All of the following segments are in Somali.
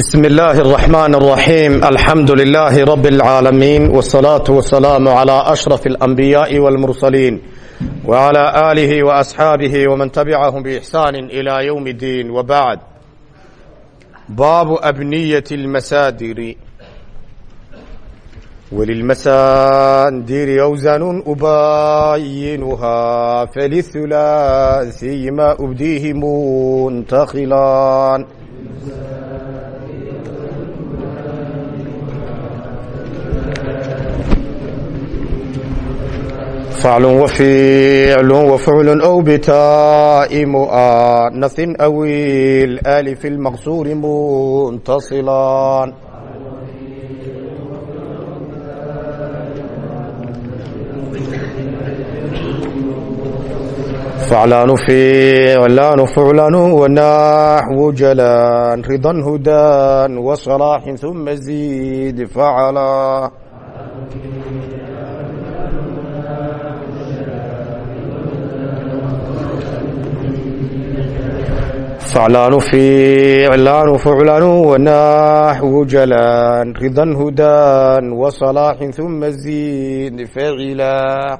بسم الله الرحمن الرحيم الحمد لله رب العالمين والصلاة والسلام على أشرف الأنبياء والمرسلين وعلى آله وأصحابه ومن تبعهم بإحسان إلى يوم الدين وبعد باب أبنية المسادر وللمسادر أوزان أباينها فللثلاثي ما أبديه منتخلان فعل وفيعل وفعل أو بتاء مؤنث أو الآلف المقصور منتصلان فعلان فعلان فعلان ونحو جلان رضا هدى وصلاح ثم زيد فعلا فعلان فعلان فعلان ونحو جلان رضا هدى وصلاح ثم زيد فعلا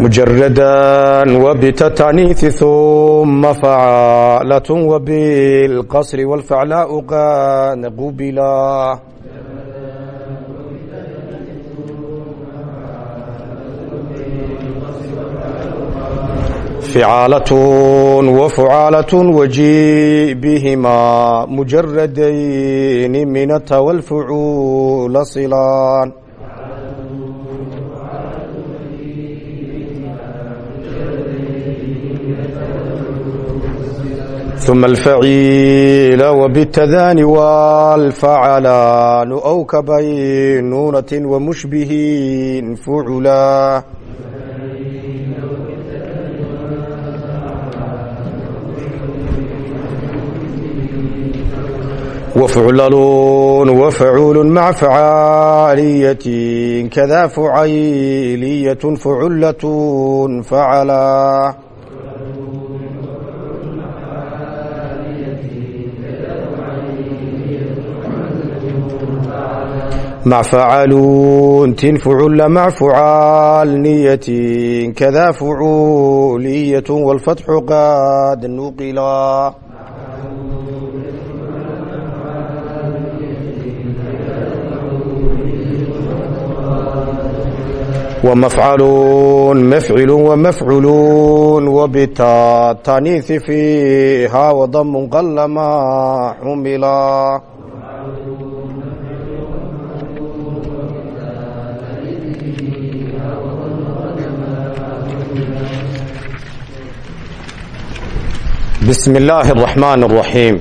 مجردا وبتتعنيث ثم فعالة وبالقصر والفعلاء قد قبلا فعالة وفعالة وجيء بهما مجردين من التا والفعول صلان ثم الفعيل وبالتذان والفعلان أو كبينونة ومشبه فعلا وفعلل وفعول مع فعالية كذا فعيلية فعلة فعلا مع فعالون تنفعل مع فعال نية كذا فعولية والفتح قد نقلا ومفعلون مفعل ومفعلون وبتا تانيث فيها وضم قل ما حملا بسم الله الرحمن الرحيم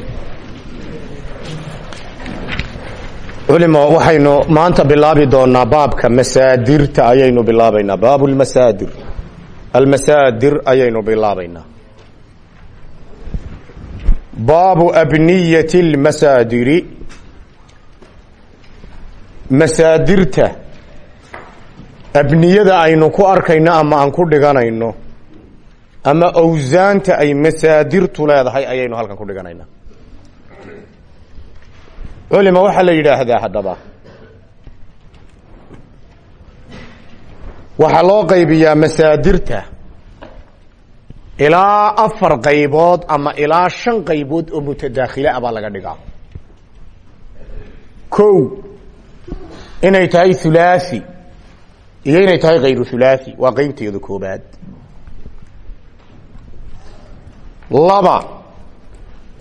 culimo waxaynu maanta bilaabi doonaa baabka masaadirta ayaynu bilaabaynaa. Baab lmasaadir almasaadir ayaynu bilaabaynaa. Baabu abniyati اlmasaadiri masaadirta. Abniyada aynu ku arkayno ama aan ku dhiganayno. Ama awsaanta ay masaadirtu leedahay ayaynu halkan ku dhiganaynaa culima waxaa la yidhaahdaa haddaba. Waxaa loo qaybiyaa masaadirta. Ilaa afar qaybood ama ilaa shan qaybood oo mutadaakhile ah baa laga dhigaa. Kow inay tahay hulaathi iyo inay tahay khayru hulaathi waa qeybteeda koobaad laba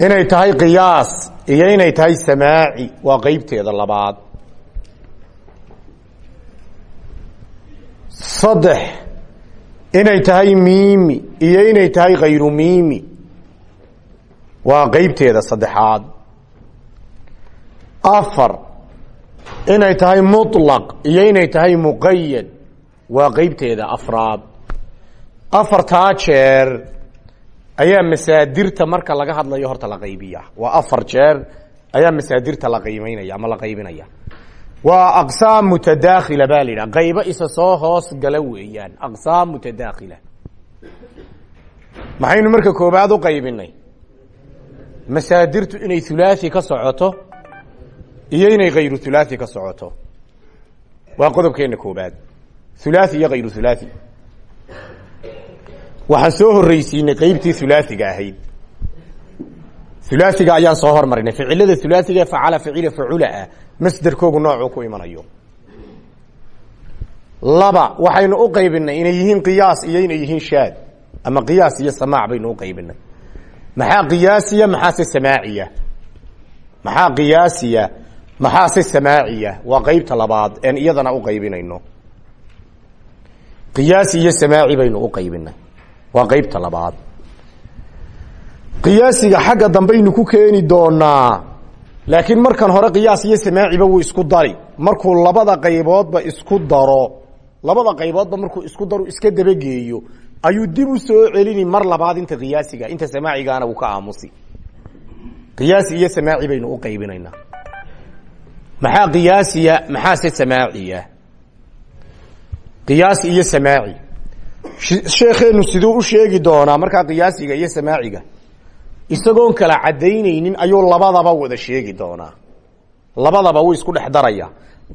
inay tahay qiyaas iyo inay tahay samaaci. Waa qeybteeda labaad. Saddex inay tahay miimi iyo inay tahay khayru miimi. Waa qeybteeda saddexaad. Afar inay tahay muطlaq iyo inay tahay muqayad waa qeybteeda afraad. Afartaa jeer ayaa masaadirta marka laga hadlayo horta la qaybiya waa afar jeer ayaa masaadirta la qiimeynaya ama la qaybinaya waa aqsaam mutadaakhila baa la yidhaha qaybo isa soo hoos gala weeyaan aqsaam mutadaakhila maxaynu marka koobaad u qaybinay masaadirtu inay hulaaثi ka socoto iyo inay hayru hulaaثi ka socoto waa qodobkeena koobaad hulaaثi iyo hayru hulaaثi waxaan soo horeysiinay qeybtii hulaaiga ahayd. Hulaaiga ayaan soo hormarinay. Ficilada hulaaiga facala ficila faculah masderkoogu noocuu ku imanayo. Laba waxaynu u qaybinay inay yihiin qiyaas iyo inay yihiin shaad ama qiyaas iyo samaac baynu uqaybinay maxaa qiyaasiya maxaase samaaciya? Maxaa qiyaasiya maxaase samaaciya? Waa qaybta labaad een iyadana uqaybinayno qiyaasi iyo samaaci baynu uqaybinay waa qeybta labaad. Qiyaasiga xagga dambaynu ku keeni doonaa laakiin markan hore qiyaas iyo samaaciba wuu isku dari. Markuu labada qayboodba isku daro labada qayboodba markuu isku daro iska dabageeyo ayuu dib u soo celini mar labaad inta qiyaasiga inta samaacigaana wuu ka aamusi. Qiyaasi iyo samaaci baynu u qaybinaynaa. Maxaa qiyaasiya maxaase samaaciya? Qiyaasi iyo samaaci sheekheenu siduu u sheegi doonaa markaa qiyaasiga iyo samaaciga isagoon kala cadaynaynin ayuu labadaba wada sheegi doonaa. Labadaba wuu isku dhex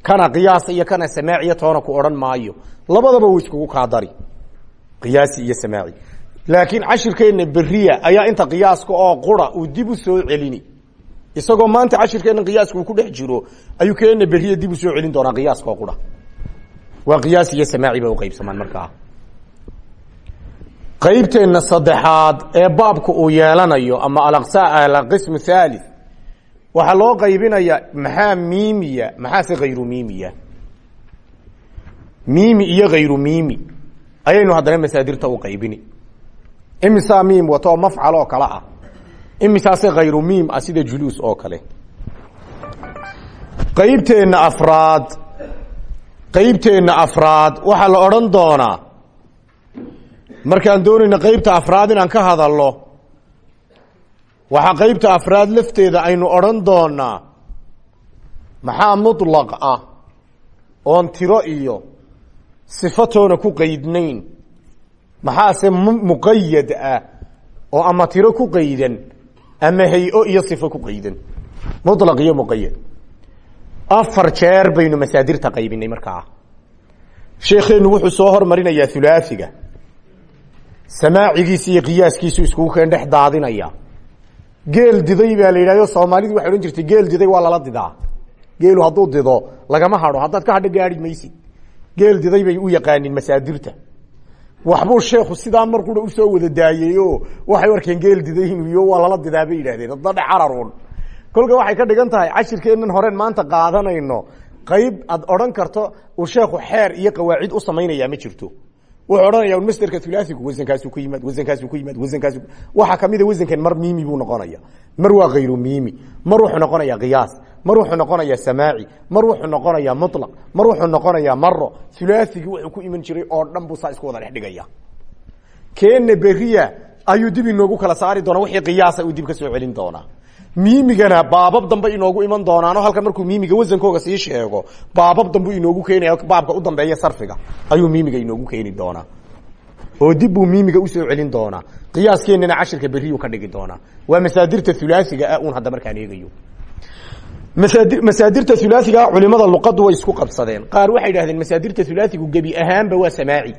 kana qiyaasa iyo kana samaaciya toona ku odhan maayo. Labadaba wuu iskugu kaa dari. Qiyaasi iyo samaaci. Laakiin cashirkeenna beriya ayaa inta qiyaaska oo qura uu dib u soo celini. Isagoo maanta cashirkeenna qiyaaska uu ku dhex jiro ayuu keenna beriya dib u soo celin doonaa qiyaaska oo qura. Waa qiyaasi iyo samaaci bay uqaybsamaan markaa qaybteenna saddexaad ee baabka uu yeelanayo ama alaqismu thalith waxaa loo qaybinaya maxaa miimiya maxaase hayru miimiya? Miimi iyo hayru miimi. Ayaynu haddana masaadirta u qaybini. Imisaa miim wato oo mafcal oo kale ah. Imisaase hayru miim ah sida juluus oo kale. Qaybteenna afraad. Qaybteenna afraad waxaa la odhan doonaa markaan doonayna qaybta afraad inaan ka hadalno waxaa qaybta afraad lafteeda aynu odhan doonaa. Maxaa muطlaq ah oon tiro iyo sifatoona ku qaydnayn? Maxaase muqayad ah oo ama tiro ku qaydan ama hay'o iyo sifo ku qaydan? Muطlaq iyo muqayad afar jeer baynu masaadirta qaybinay markaa. Sheekheenu wuxuu soo hormarinayaa hulaasiga samaacigiisi iyo qiyaaskiisu iskugu keen dhex daadinaya. Geel diday baa la yidhahdo soomaalidu waxay odhan jirtay geel diday waa lala didaa. Geelu hadduu dido lagama hadho haddaad ka hadho gaari maysid. Geel diday bay u yaqaanin masaadirta. Waxbuu sheekhu sidaa mar qura u soo wada daayey o waxay arkeen geel diday inuu iyo waa lala didaa bay yidhahdeen haddadhe cararuun kolka waxay ka dhigan tahay cashirkeennan horen maanta qaadanayno qayb aad odhan karto uu sheekhu xeer iyo qawaacid u samaynaya ma jirto wuxuu odhanaya masderka ulaaigu wasankaasu ku yimaad wasankaasu ku yimaad wasankaas waxaa kamida wasankan mar miimi buu noqonaya mar waa hayru miimi mar wuxuu noqonaya qiyaas mar wuxuu noqonaya samaaci mar wuxuu noqonaya mulaq mar wuxuu noqonaya maro ulaaigii wuxuu ku iman jiray oo dhan buu saa isku wada dhex dhigaya keena beriya ayuu dib inoogu kala saari doona wixii qiyaasa uu dib ka soo celin doonaa miimigana baabab dambe inoogu iman doonaano halkan markuu miimiga wasankooga sii sheego baabab dambu inoogu keenaya baabka u dambeeya sarfiga ayuu miimiga inoogu keeni doonaa oo dib buu miimiga u soo celin doonaa qiyaaskeenana cashirka beriyuu ka dhigi doonaa waa masaadirta hulaasiga ah uun hadda markaan eegayo. Masaadi masaadirta hulaasiga culimada luqadu way isku qabsadeen. Qaar waxay idhahdeen masaadirta hulaasigu gebi ahaanba waa samaaci.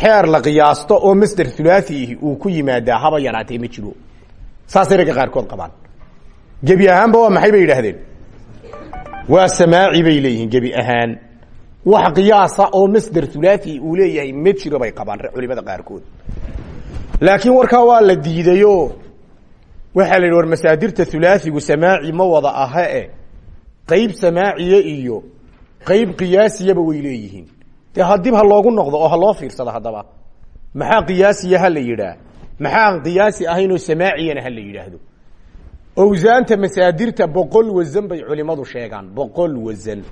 Xeer la qiyaasto oo masder hulaasiihi uu ku yimaadaa haba yaraatee ma jiro. Saasay ragga qaarkood qabaan gebi ahaanba waa maxay bay yidhaahdeen? Waa samaaci bay leeyihiin gebi ahaan. Wax qiyaasa oo masder hulaasi uu leeyahay ma jiro bay qabaan culimada qaarkood. Laakiin warkaa waa la diidayo. Waxaa la yidhi war masaadirta hulaasigu samaaci ma wada aha e. Qeyb samaaciya iyo qeyb qiyaasiyaba way leeyihiin. Dee ha loogu noqdo oo ha loo fiirsado haddaba maxaa qiyaasiya ha la yidhaah? Maxaan qiyaasi ahaynoo samaaciyana ha la owsaanta masaadirta boqol wasan bay culimadu sheegaan. Boqol wasan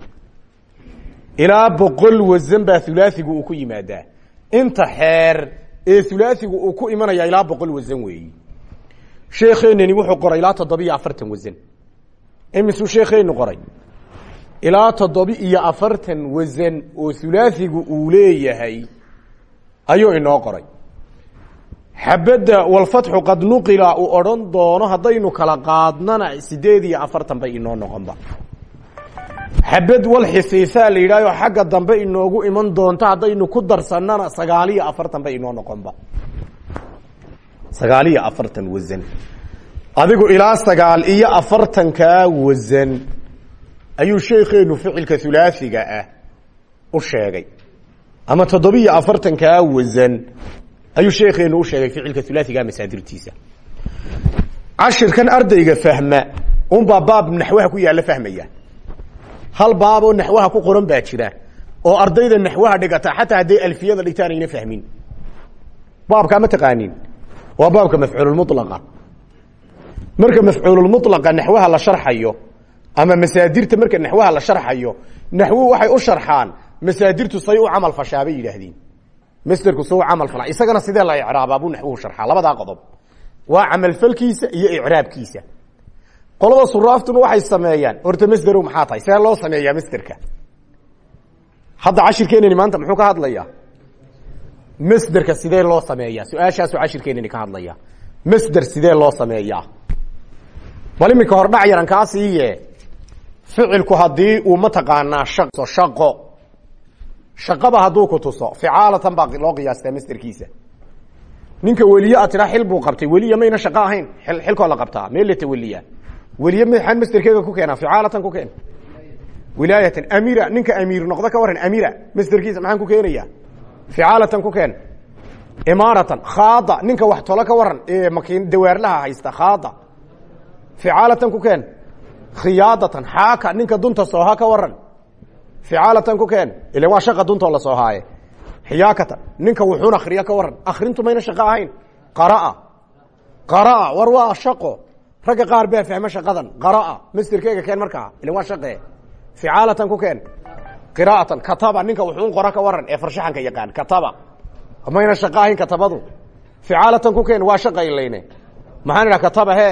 ilaa boqol wasan baa hulaasigu uu ku yimaadaa. Inta xeer ee hulaasigu uu ku imanaya ilaa boqol wasan weeyi. Sheekeenani wuxuu qoray ilaa toddobiyo afartan wasan imisuu sheekeenu qoray? Ilaa toddoba iyo afartan wasan oo hulaasigu uu leeyahay ayuu inoo qoray xabadda walfatxu qad nuqila uu odhan doono haddaynu kala qaadnana sideed iyo afartan bay inoo noqonba. Xabad wal xisiisaa la yidhahyo xagga dambe inoogu iman doonto haddaynu ku darsannana sagaal afartan bay inoo noqonba. Sagaal iyo afartan wasan adigu ilaa sagaal iyo afartankaa wasan ayuu sheekeenu ficilka hulaasiga ah u sheegay. Ama toddobiyo afartankaa wasan ayuu sheekeenu u sheegay ficilka hulaasigaa masaadirtiisa. Cashirkan ardayga fahma unbaa baab naxwaha ku yaalla fahmaya. Hal baaboo naxwaha ku qoran baa jira oo ardayda naxwaha dhigata xataa hadday alfiyada dhigtaan ayna fahmin. Baabkaa ma taqaanin waa baabka mafcuululmulaqa marka mafcuululmulaqa naxwaha la sharxayo ama masaadirta marka naxwaha la sharxayo naxwuhu waxay u sharxaan masaadirtu say u camal fashaa bay masderku say u camal falaa isagana sidee la icraabaa buu naxwuhu sharxaa. Labadaa qodob. Waa camalfalkiisa iyo icraabkiisa. Qolada suraaftuna waxay sameeyaan. Horta masderow maxaa tahay? See loo sameeyaa masderka hadda cashirkeenani maanta muxuu ka hadlayaa? Masderka sidee loo sameeyaa? Su'aashaasuu cashirkeenani ka hadlaya masder sidee loo sameeyaa? Bal iminka hordhac yaran kaa siiye ficilku haddii uu mataqaanaa shaqo shaqaba hadduu ku tuso ficaalatan baa loo qiyaastaa masderkiisa ninka weliye a tiraa xil buu qabtay weliya mayna shaqo ahayn xilkoo la qabtaa mee la tawaliya weliye maxaan masderkeega ku keenaa ficaalatan ku keen. Wilaayatan amira ninka amiir noqdo ka waran amira masderkiisa maxaan ku keenaya ficaalatan ku keen. Imaaratan khaada ninka wax tolo ka waran ee makiin dawaarlaha haysta khaada. Ficaalatan ku keen. Khiyaadatan xaaka ninka dunta sooha ka waran ficaalatan ku keen. Ila waa shaqa duntoo la soohaaye xiyaakatan ninka wuxuun akriya ka waran akrintu mayna shaqo ahayn. Qaraa. Qaraa. War waa shaqo. Ragga qaar baa fahma shaqadan. Qaraa. Masderkeega keen markaa. Ila waa shaqe ficaalatan ku keen. Qiraa'atan. Kataba. Ninka wuxuun qora ka waran ee farshaxanka yaqaan. Kataba. Mayna shaqo ahayn katabadu. Ficaalatan ku keen waa shaqa ilayne maxaan idhaha kataba he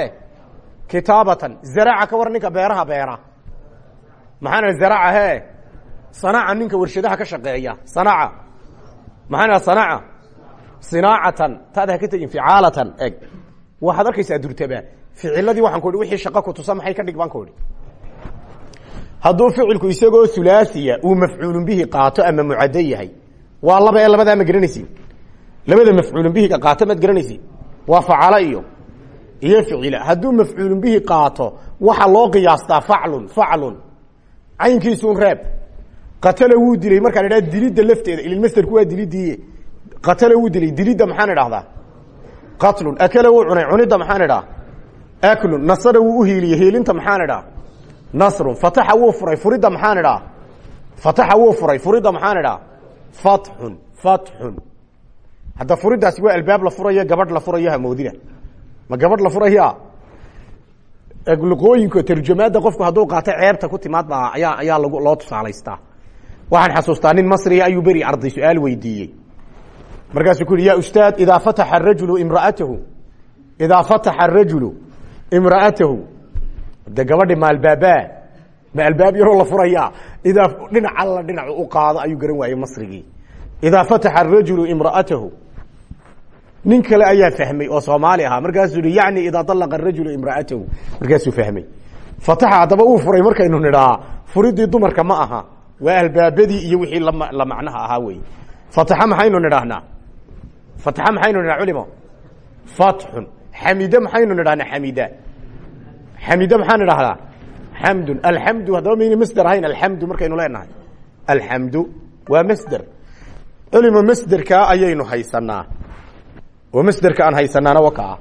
kitaabatan. Zaraca ka waran ninka beeraha beera. Maxaan zaraca he sanaca ninka warshadaha ka shaqeeya. Sanaca maxaan idhaha sanaca taada ka tegin ficaalatan eg. Waxaad arkaysaa durtaba. Ficiladii waxaan ku ihi wixii shaqo ku tusa maxay ka dhig? Baan ku idhi. Hadduu isagoo hulaasiya uu mafcuulun bihi qaato ama mucaddo yahay waa laba ee labadaa ma garanaysin labada mafcuulun bihiga qaato maad garanaysin waa facalo iyo iyo ficila. Hadduu mafcuulun bihi qaato waxa loo qiyaastaa faclun faclun. Caynkiisuun reeb qatala wuu dilay. Markaan idhaha dilidda lafteeda ililmasderku waa dilidiiye qatala wuu dilay. Dilidda maxaan idhahdaa qatlun. Akala wuu cunay. Cunidda maxaan idhaha? Aklun. Nasara wuu uhiiliyey hiilinta maxaan idhaha? Nasrun. Fataxa wuu furay. Furidda maxaan idhaha? Fataxa wuu furay. Furidda maxaan idhaha? Fatxun. Fatxun. Hadda furiddaasi waa albaab la furayo gabadh la furayo hamoodina ma gabadh la furaya luqooyinka tarjamaadda qofku hadduu qaato ceebta ku timaad baa ayaa ayaa lag loo tusaalaystaa waxaan xasuustaa nin masriga ayuu beri arday su'aal weydiiyey. Markaasuu ku yihi ya ustaad idaa fataxa arajulu imraatahu idaa fataxa arajulu imra'atahu. De gabadhi ma albaabaa ma albaab yaroo la furaya idaa dhinac alla dhinacu u qaado ayuu garan waayey masrigii. Idaa fataxa arajulu imra'atahu. Nin kale ayaa fahmay oo soomaali ahaa. Markaasuu yihi yani idaa alaqa arajulu imra'atahu. Markaasuu fahmay. Fataxa haddaba uu furay markaynu nidhaa furidii dumarka ma aha waa albaabadii iyo wixii la macnaha ahaa wey fataxa maxaynu nidhaahnaa fataxa maxaynu nidhaa culimo? Fatxun. Xamide maxaynu nidhahnaa xamida. Xamide maxaan idhahdaa xamdun. Alxamdu haddaba mayna masder ahayn alxamdu markaynu leenahay. Alxamdu waa masder. Culimo masderkaa ayaynu haysanaa oo masderka aan haysanaana wakaa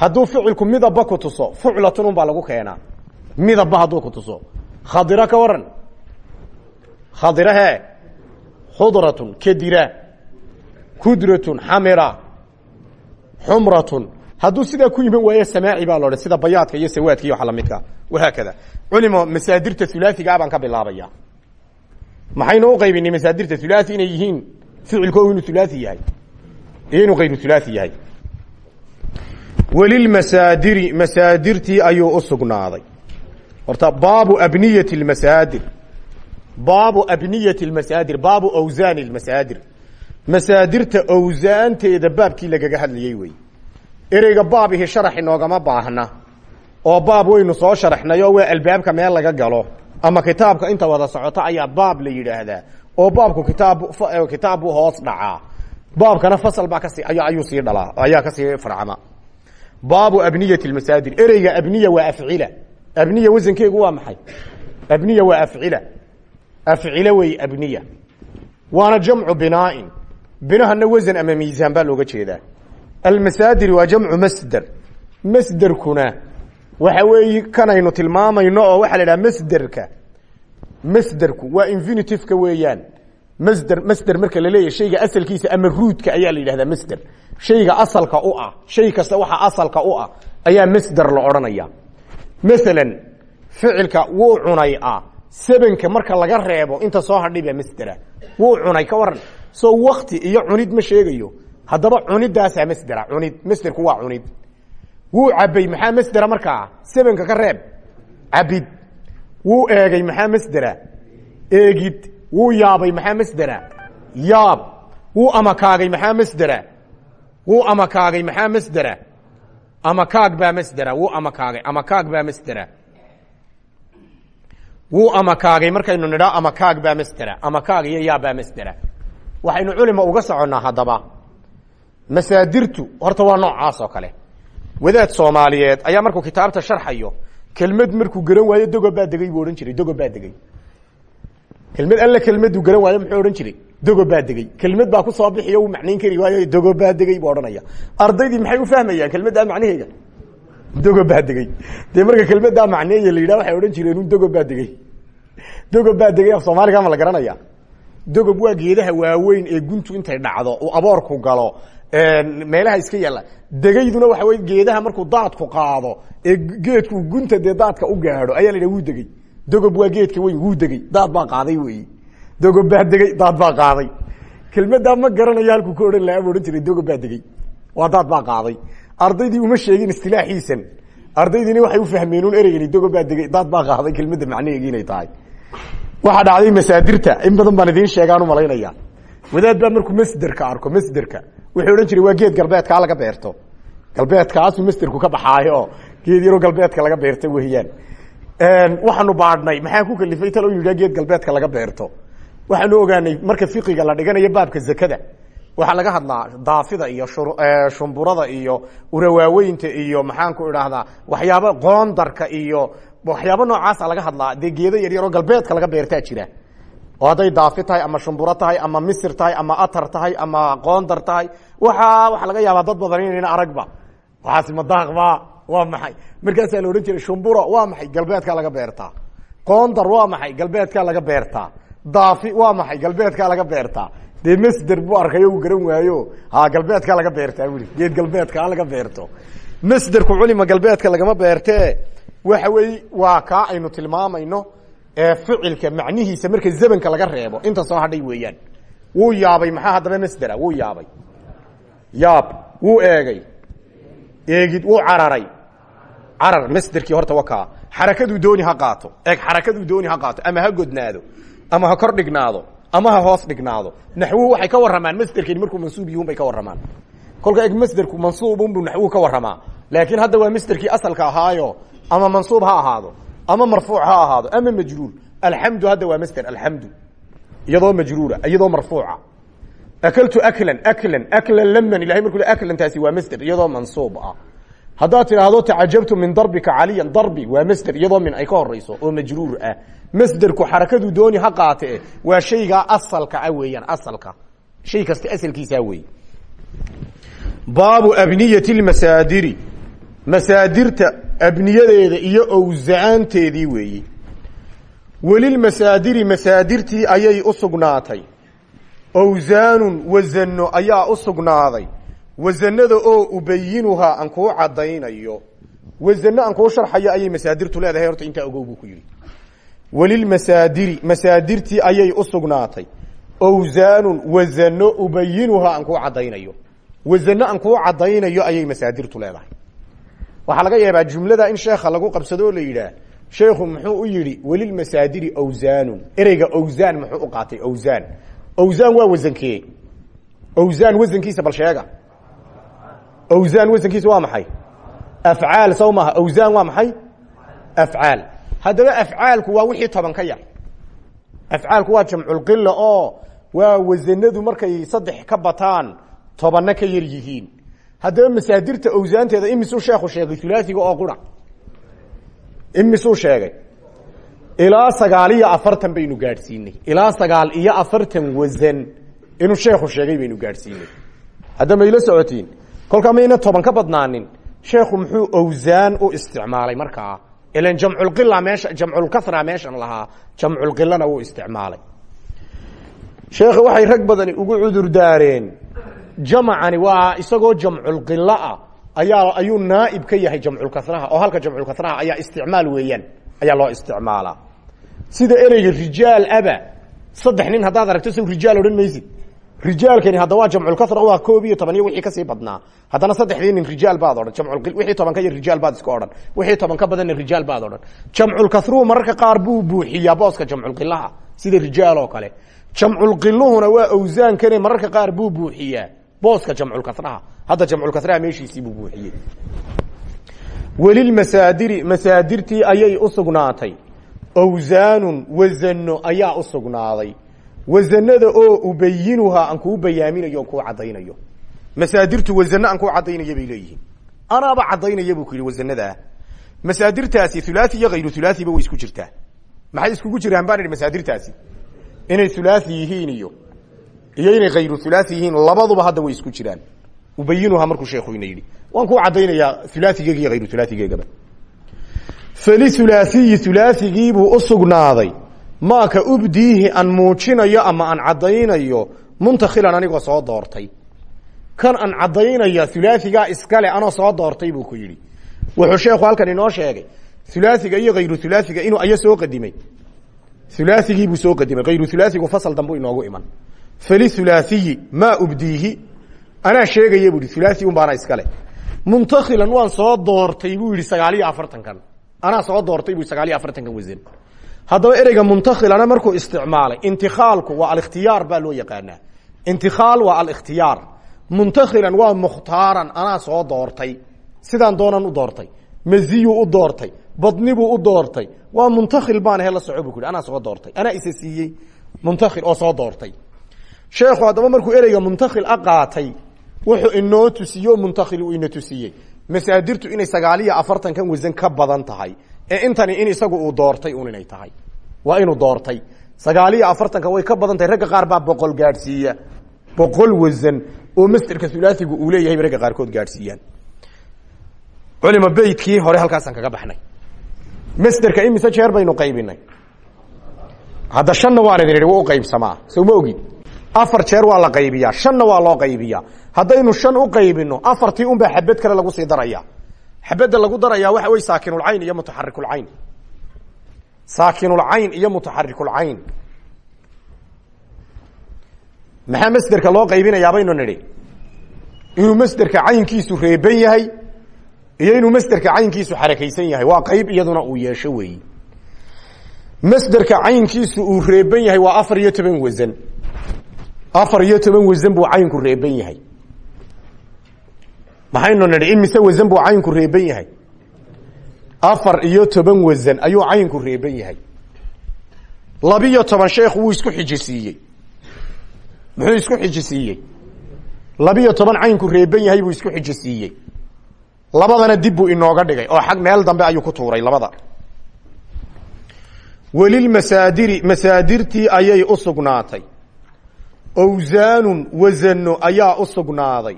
hadduu ficilku midabba ku tuso fuclatun unbaa lagu keenaa. Midabba hadduu ku tuso. Khadiro ka waran khadiro hee khudratun kadira kudratun xamira xumratun hadduu sidaa ku iman waayo samaaci baa loodhan sida bayaadka iyo sawaadka iyo waxa lamidka wahaakada culimo masaadirta hulaahigaa baan ka bilaabaya maxaynu u qaybinay masaadirta hulaahi inay yihiin ficilko inuu hulaahi yahay iyo inuu kayru hulaahi yahay welilmasaadiri masaadirtii ayuu u sugnaaday horta baabu abniyat lmasaadir baabu abniyat lmasaadir baabu awsaan lmasaadir masaadirta awsaanteeda baabkii lagaga hadlayey wey. Ereyga baabihi sharax inoogama baahna. Oo baab waynu soo sharaxnayo waa albaabka meel laga galo. Ama kitaabka inta wada socota ayaa baab la yidhaahdaa. Oo baabku kitaab kitaab buu hoos dhacaa. Baabkana fasal baa kasi ayuu sii dhalaa ayaa ka sii farcama baabu abniyat lmasaadir ereyga abniya waa afcila abniya wasankeegu waa maxay? Abniya waa afcila afcila wey abniya. Waana jamcu binaain binahana wasan ama miisaan baa looga jeedaa. Almasaadir waa jamcu masder masderkuna waxa weeye kanaynu tilmaamayno oo waxaa la idhaha masderka masderku waa infinitiveka weeyaan. Masder masder marka la leeyahy shayga asalkiisa ama ruudka ayaa la yidhahdaa masder shayga asalka u ah shay kasta waxa asalka u ah ayaa masder la odhanaya masalan ficilka wuu cunay ah sebenka marka laga reebo inta soo hadhay baa masdera wuu cunay ka waran soo wakti iyo cunid ma sheegayo. Haddaba cunidaasaa masdera cunid masderku waa cunid. Wuu cabay maxaa masdera markaa sebenka ka reeb. Cabid wuu eegay maxaa masdera eegid. Wuu yaabay maxaa masdera yaab. Wuu amakaagay maxaa masdera wuu amakaagay maxaa masdera amakaag baa masdera wuu amakaagay. Amakaag baa masdera wuu amakaagay markaynu nidhaa amakaag baa masdera amakaag iyo yaab baa masdera waxaynu culima uga soconnaa haddaba. Masaadirtu horta waa noocaas oo kale. Wadaad soomaaliyeed ayaa markuu kitaabta sharxayo kelmad markuu garan waayo dogob baa degay buu odhan jiray dogob baa degey kelmad alla kelmaduu garan waayo muxuu odhan jiray dogob baa degey kelmad baa ku soo bixiyo uu macnayn kari waayo dogob baa degey buu odhanaya. Ardaydii maxay u fahmayaan kelmaddaa macnaheega dogob baa degey dee marka kelmaddaa macneeya la yidhah waxay odhan jireen un dogob baa degey dogob baa degey af soomaaliga ma la garanaya. Dogob waa geedaha waaweyn ee guntu intay dhacdo uu aboorku galo. Meelaha iska yaalla. Degayduna waxa wey geedaha markuu daadku qaado ee geedku gunta dee daadka u gaadho ayaa la yidhaha wuu degey dogob geedka weyn wuu degey daad baa qaaday wey dogob baa degey daad baa qaaday. Kelmaddaa ma garanayo halkuu ka odhan lahaa bu odhan jiray dogob baa degey waa daad baa qaaday ardaydii uma sheegin istilaaxiisan ardaydiina waxay u fahmeen un ereygani dogob baa degey daad baa qaaday kelmadda macnaheegi inay tahay. Waxaa dhacday masaadirta in badan baan idiin sheegaan u malaynaya. Wadaad baa markuu masderka arko masderka wuxuu odhan jiray waa geed galbeedkaa laga beerto. Galbeedkaasuu masderku ka baxaayo geed yaroo galbeedka laga beerto weeyaan. Waxaanu baadhnay maxaa ku kalifay talo yidhaa geed galbeedka laga beerto. Waxaanu ogaanay marka fiqiga la dhiganayo baabka zakada waxaa laga hadlaa daafida iyo shumburada iyo urawaaweynta iyo maxaanku idhaahdaa waxyaaba qoondarka iyo waxyaaba noocaasa laga hadlaa. Dee geedo yaryaroo galbeedka laga beertaa jira. Oo hadday daafi tahay ama shumburo tahay ama misir tahay ama atar tahay ama qoondar tahay. Waxa waxa laga yaabaa dad badan inayna aragba waxaasi madaaqba waa maxay? Markaasaa la odhan jiray shumburo waa maxay? Galbeedkaa laga beertaa. Qoondar waa maxay? Galbeedkaa laga beertaa. Daafi waa maxay? Galbeedkaa laga beertaa dee masder buu arkayo uu garan waayo. Ha galbeedkaa laga beertaa bui geed galbeedkaa laga beerto. Masderku culima galbeedka lagama beertee waxa weeye waa kaa aynu tilmaamayno ficilka macnihiisa marka zamanka laga reebo. Inta soo hadhay weeyaan. Wuu yaabay maxaa haddaba masdera wuu yaabay. Yaab wuu eegay. Eegid wuu cararay. Carar masderkii horta wa kaa. Dooni ha qaato. Eeg xarakaduu dooni ha qaato. Ama ha godnaado. Ama ha kor dhignaado ama ha hoos dhignaado. Naxwuhu waxay ka warramaan. Masderkani markuu mansuub yihun bay ka warramaan. Kolka eg masderku mansuubunbuu naxwuhu ka warramaa. Laakiin hadda waa masderkii asalka ahaayo ama mansuub ha ahaado ama marfuuc ha ahaado ama majruur. Alxamdu hadda waa masder alxamdu iyadoo majruura iyadoo marfuuca. Akaltu aklan aklan aklan laman ilahay markuu aklantaasi waa masder iyadoo mansuub ah. Haddaad tidhaahdo tacajabtu min darbika caliyan darbi. Waa masder iyadoo min ay ka horeyso oo majruur ah masderku xarakadu dooni ha qaate waa shaygaa asalka ah weeyaan asalka. Shay kasta asalkiisaa wey baabu abniyati lmasaadiri masaadirta abniyadeeda iyo owsaanteedii weeyi welilmasaadiri masaadirtii ayay u sugnaatay. Owsaanun ayaa u sugnaaday. Wasanada oo ubayinuhaa aan kuu caddaynayo. Wasano aan kuu sharxayo ayay masaadirtu leedahay horta intaa ogow ku yidhi welilmasaadiri masaadirtii ayay u sugnaatay. Owsaanun wasano ubayinuhaa aan kuu caddaynayo. Wasano aan kuu caddaynayo ayay masaadirtu leedahay. Waxaa laga yaabaa jumlada in sheekha lagu qabsado oo la yidhaah sheekhu muxuu u yidhi welilmasaadiri awsaanun ereyga awsaan muxuu u qaatay awsaan awsaan waa wasankee awsaan wasankiisa bal sheega. Awsaan wasankiisa waa maxay? Afcaal sow maaha. Awsaan waa maxay? Afcaal haddaba afcaalku waa wixii toban ka yar. Afcaalku waa jamculqila oo waa wasanadu markay saddex ka bataan tobanna ka yar yihiin. Haddaba masaadirta awsaanteeda imisuu sheekhu sheegay ulaaiga oo qura. Imisuu sheegay ilaa sagaal iyo afartan baynu gaadhsiinay. Ilaa sagaal wasan inuu sheekhu sheegay baynu gaadhsiinay. Hadda mayla socotiin. Kolkaa mayna toban ka badnaanin sheekhu muxuu awsaan u isticmaalay markaa jamculkasra meeshan lahaa jamculqilana wuu isticmaalay sheekha waxay rag badani ugu cudur daareen jamacani waa isagoo jamculqilaah ayaa ayuu naaib ka yahay jamculkasraha oo halka jamculkasraha ayaa isticmaal weeyaan ayaa loo isticmaalaa sida ereyga rijaal aba saddex nin haddaad aragto sow rijaal odhan maysid rijaalkani hadda waa jamculkasra waa koob iyo toban iyo wixii ka sii badnaa. Haddana saddexdii nin rijaal baad odhan. Jamcul wixii toban ka yar rijaal baad iska odhan. Wixii toban ka badanna rijaal baad odhan. Jamculkasruhu mararka qaar buu buuxiyaa booska jamculqilaha sida rijaal oo kale. Jamculqiluhuna waa awsaankane mararka qaar buu buuxiyaa booska jamculkasraha hadda jamculkasraha meeshiisii buu buuxiyey. Welilmasaadiri masaadirtii ayay u sugnaatay. Awsaanun wasano ayaa u sugnaaday wasanada oo ubayinuhaa aan kuu bayaaminayo on kuu caddaynayo. Masaadirtu wasano aan kuu caddaynaya bay leeyihiin. Anaaba caddaynaya buu ku yidhi wasanadaa masaadirtaasi hulaai iyo hayru hulaaiba way isku jirtaa. Maxay iskugu jiraan baan idhi inay hulaai yihiin iyo inay hayru hulaai yihiin labaduba hadda way isku jiraan. Ubayinuhaa markuu sheekhu ina yidhi. Waan kuu caddaynayaa hulaaigeyga iyo hayru hulaaigegaba falihulaaiyi hulaahigiibuu u sugnaaday maaka ubdiihi aan muujinayo ama aan caddaynayo muntakhilan anigoo soo doortay. Kan aan caddaynaya hulaahigaa iskale anoo soo doortay buu ku yidhi. Wuxuu sheekhu halkan inoo sheegay hulaahiga iyo hayru hulaahiga inuu ayo soo qadimay. Hulaahigiibuu soo qadimay hayru hulaahigu fasal dambu inoogu iman. Falihulaaiyi maa ubdiihi anaa sheegaya bu ihi hulaahi un baana iskale muntakhilan waan soo doortay buu yidhi sagaal iyo afartankan soo doortay bu sagaal iyo afartankan haddaba ereyga muntakhilana markuu isticmaalay intikhaalku waa alikhtiyaar baa loo yaqaanaa. Intikhaal waa alikhtiyaar. Muntakhilan waa mukhtaaran anaa soo doortay. Sidaan doonan u doortay. Maziyuu u doortay. Badnibuu u doortay. Waa muntakhil baan he la ku anaa soo doortay. Anaa isa muntakhil oo soo doortay. Sheekhu haddaba markuu ereyga muntakhil a wuxuu inoo tusiye muntakhil uu ina tusiyey. Masaadirtu inay sagaal iyo afartankan wasan ka badan tahay ee intani in isagu uu doortay un inay tahay. Waa inuu doortay. Sagaal iyo afartankan way ka badan tahay qaar baa boqol gaadhsiiya. Boqol wasan oo masderka hulaaigu uu leeyahay ragga qaarkood gaadhsiiyaan. Culima beydkii hore halkaasaan kaga baxnay. Masderka imise jeer baynu qaybinay. Hadda shanna waan idin idhi qaybsamaa. Sow afar jeer waa la qaybiyaa shanna waa loo qaybiyaa. Haddaynu shan u qaybino afartii un baa xabad kale lagu sii daraya xabadda lagu darayaa waxa wey saakinulcayn iyo mutaxarikulcayn saakinulcayn iyo mutaxarikulcayn maxaa masderka loo qaybinayaa baynu nidhi? Inuu masderka caynkiisu reeban yahay iyo inuu masderka caynkiisu xarakaysan yahay. Waa qayb iyaduna uu yeesho weeyi. Masderka caynkiisu uu reeban yahay waa afar iyo toban wasan afar iyo toban wasan buu caynku reeban yahay maxaynu nidhi imise wasan buu caynku reeban yahay? Afar iyo toban wasan ayuu caynku reeban yahay. Labiyo toban sheekhu wuu isku xijisiiyey. Muxuu isku xijisiiyey? Labiyo toban caynku reeban yahay buu isku xijisiiyey. Labadana dib buu inooga dhigay oo xag meel dambe ayuu ku tuuray labada. Welilmasaadiri masaadirtii ayay u sugnaatay. Awsaanun wasano ayaa u sugnaaday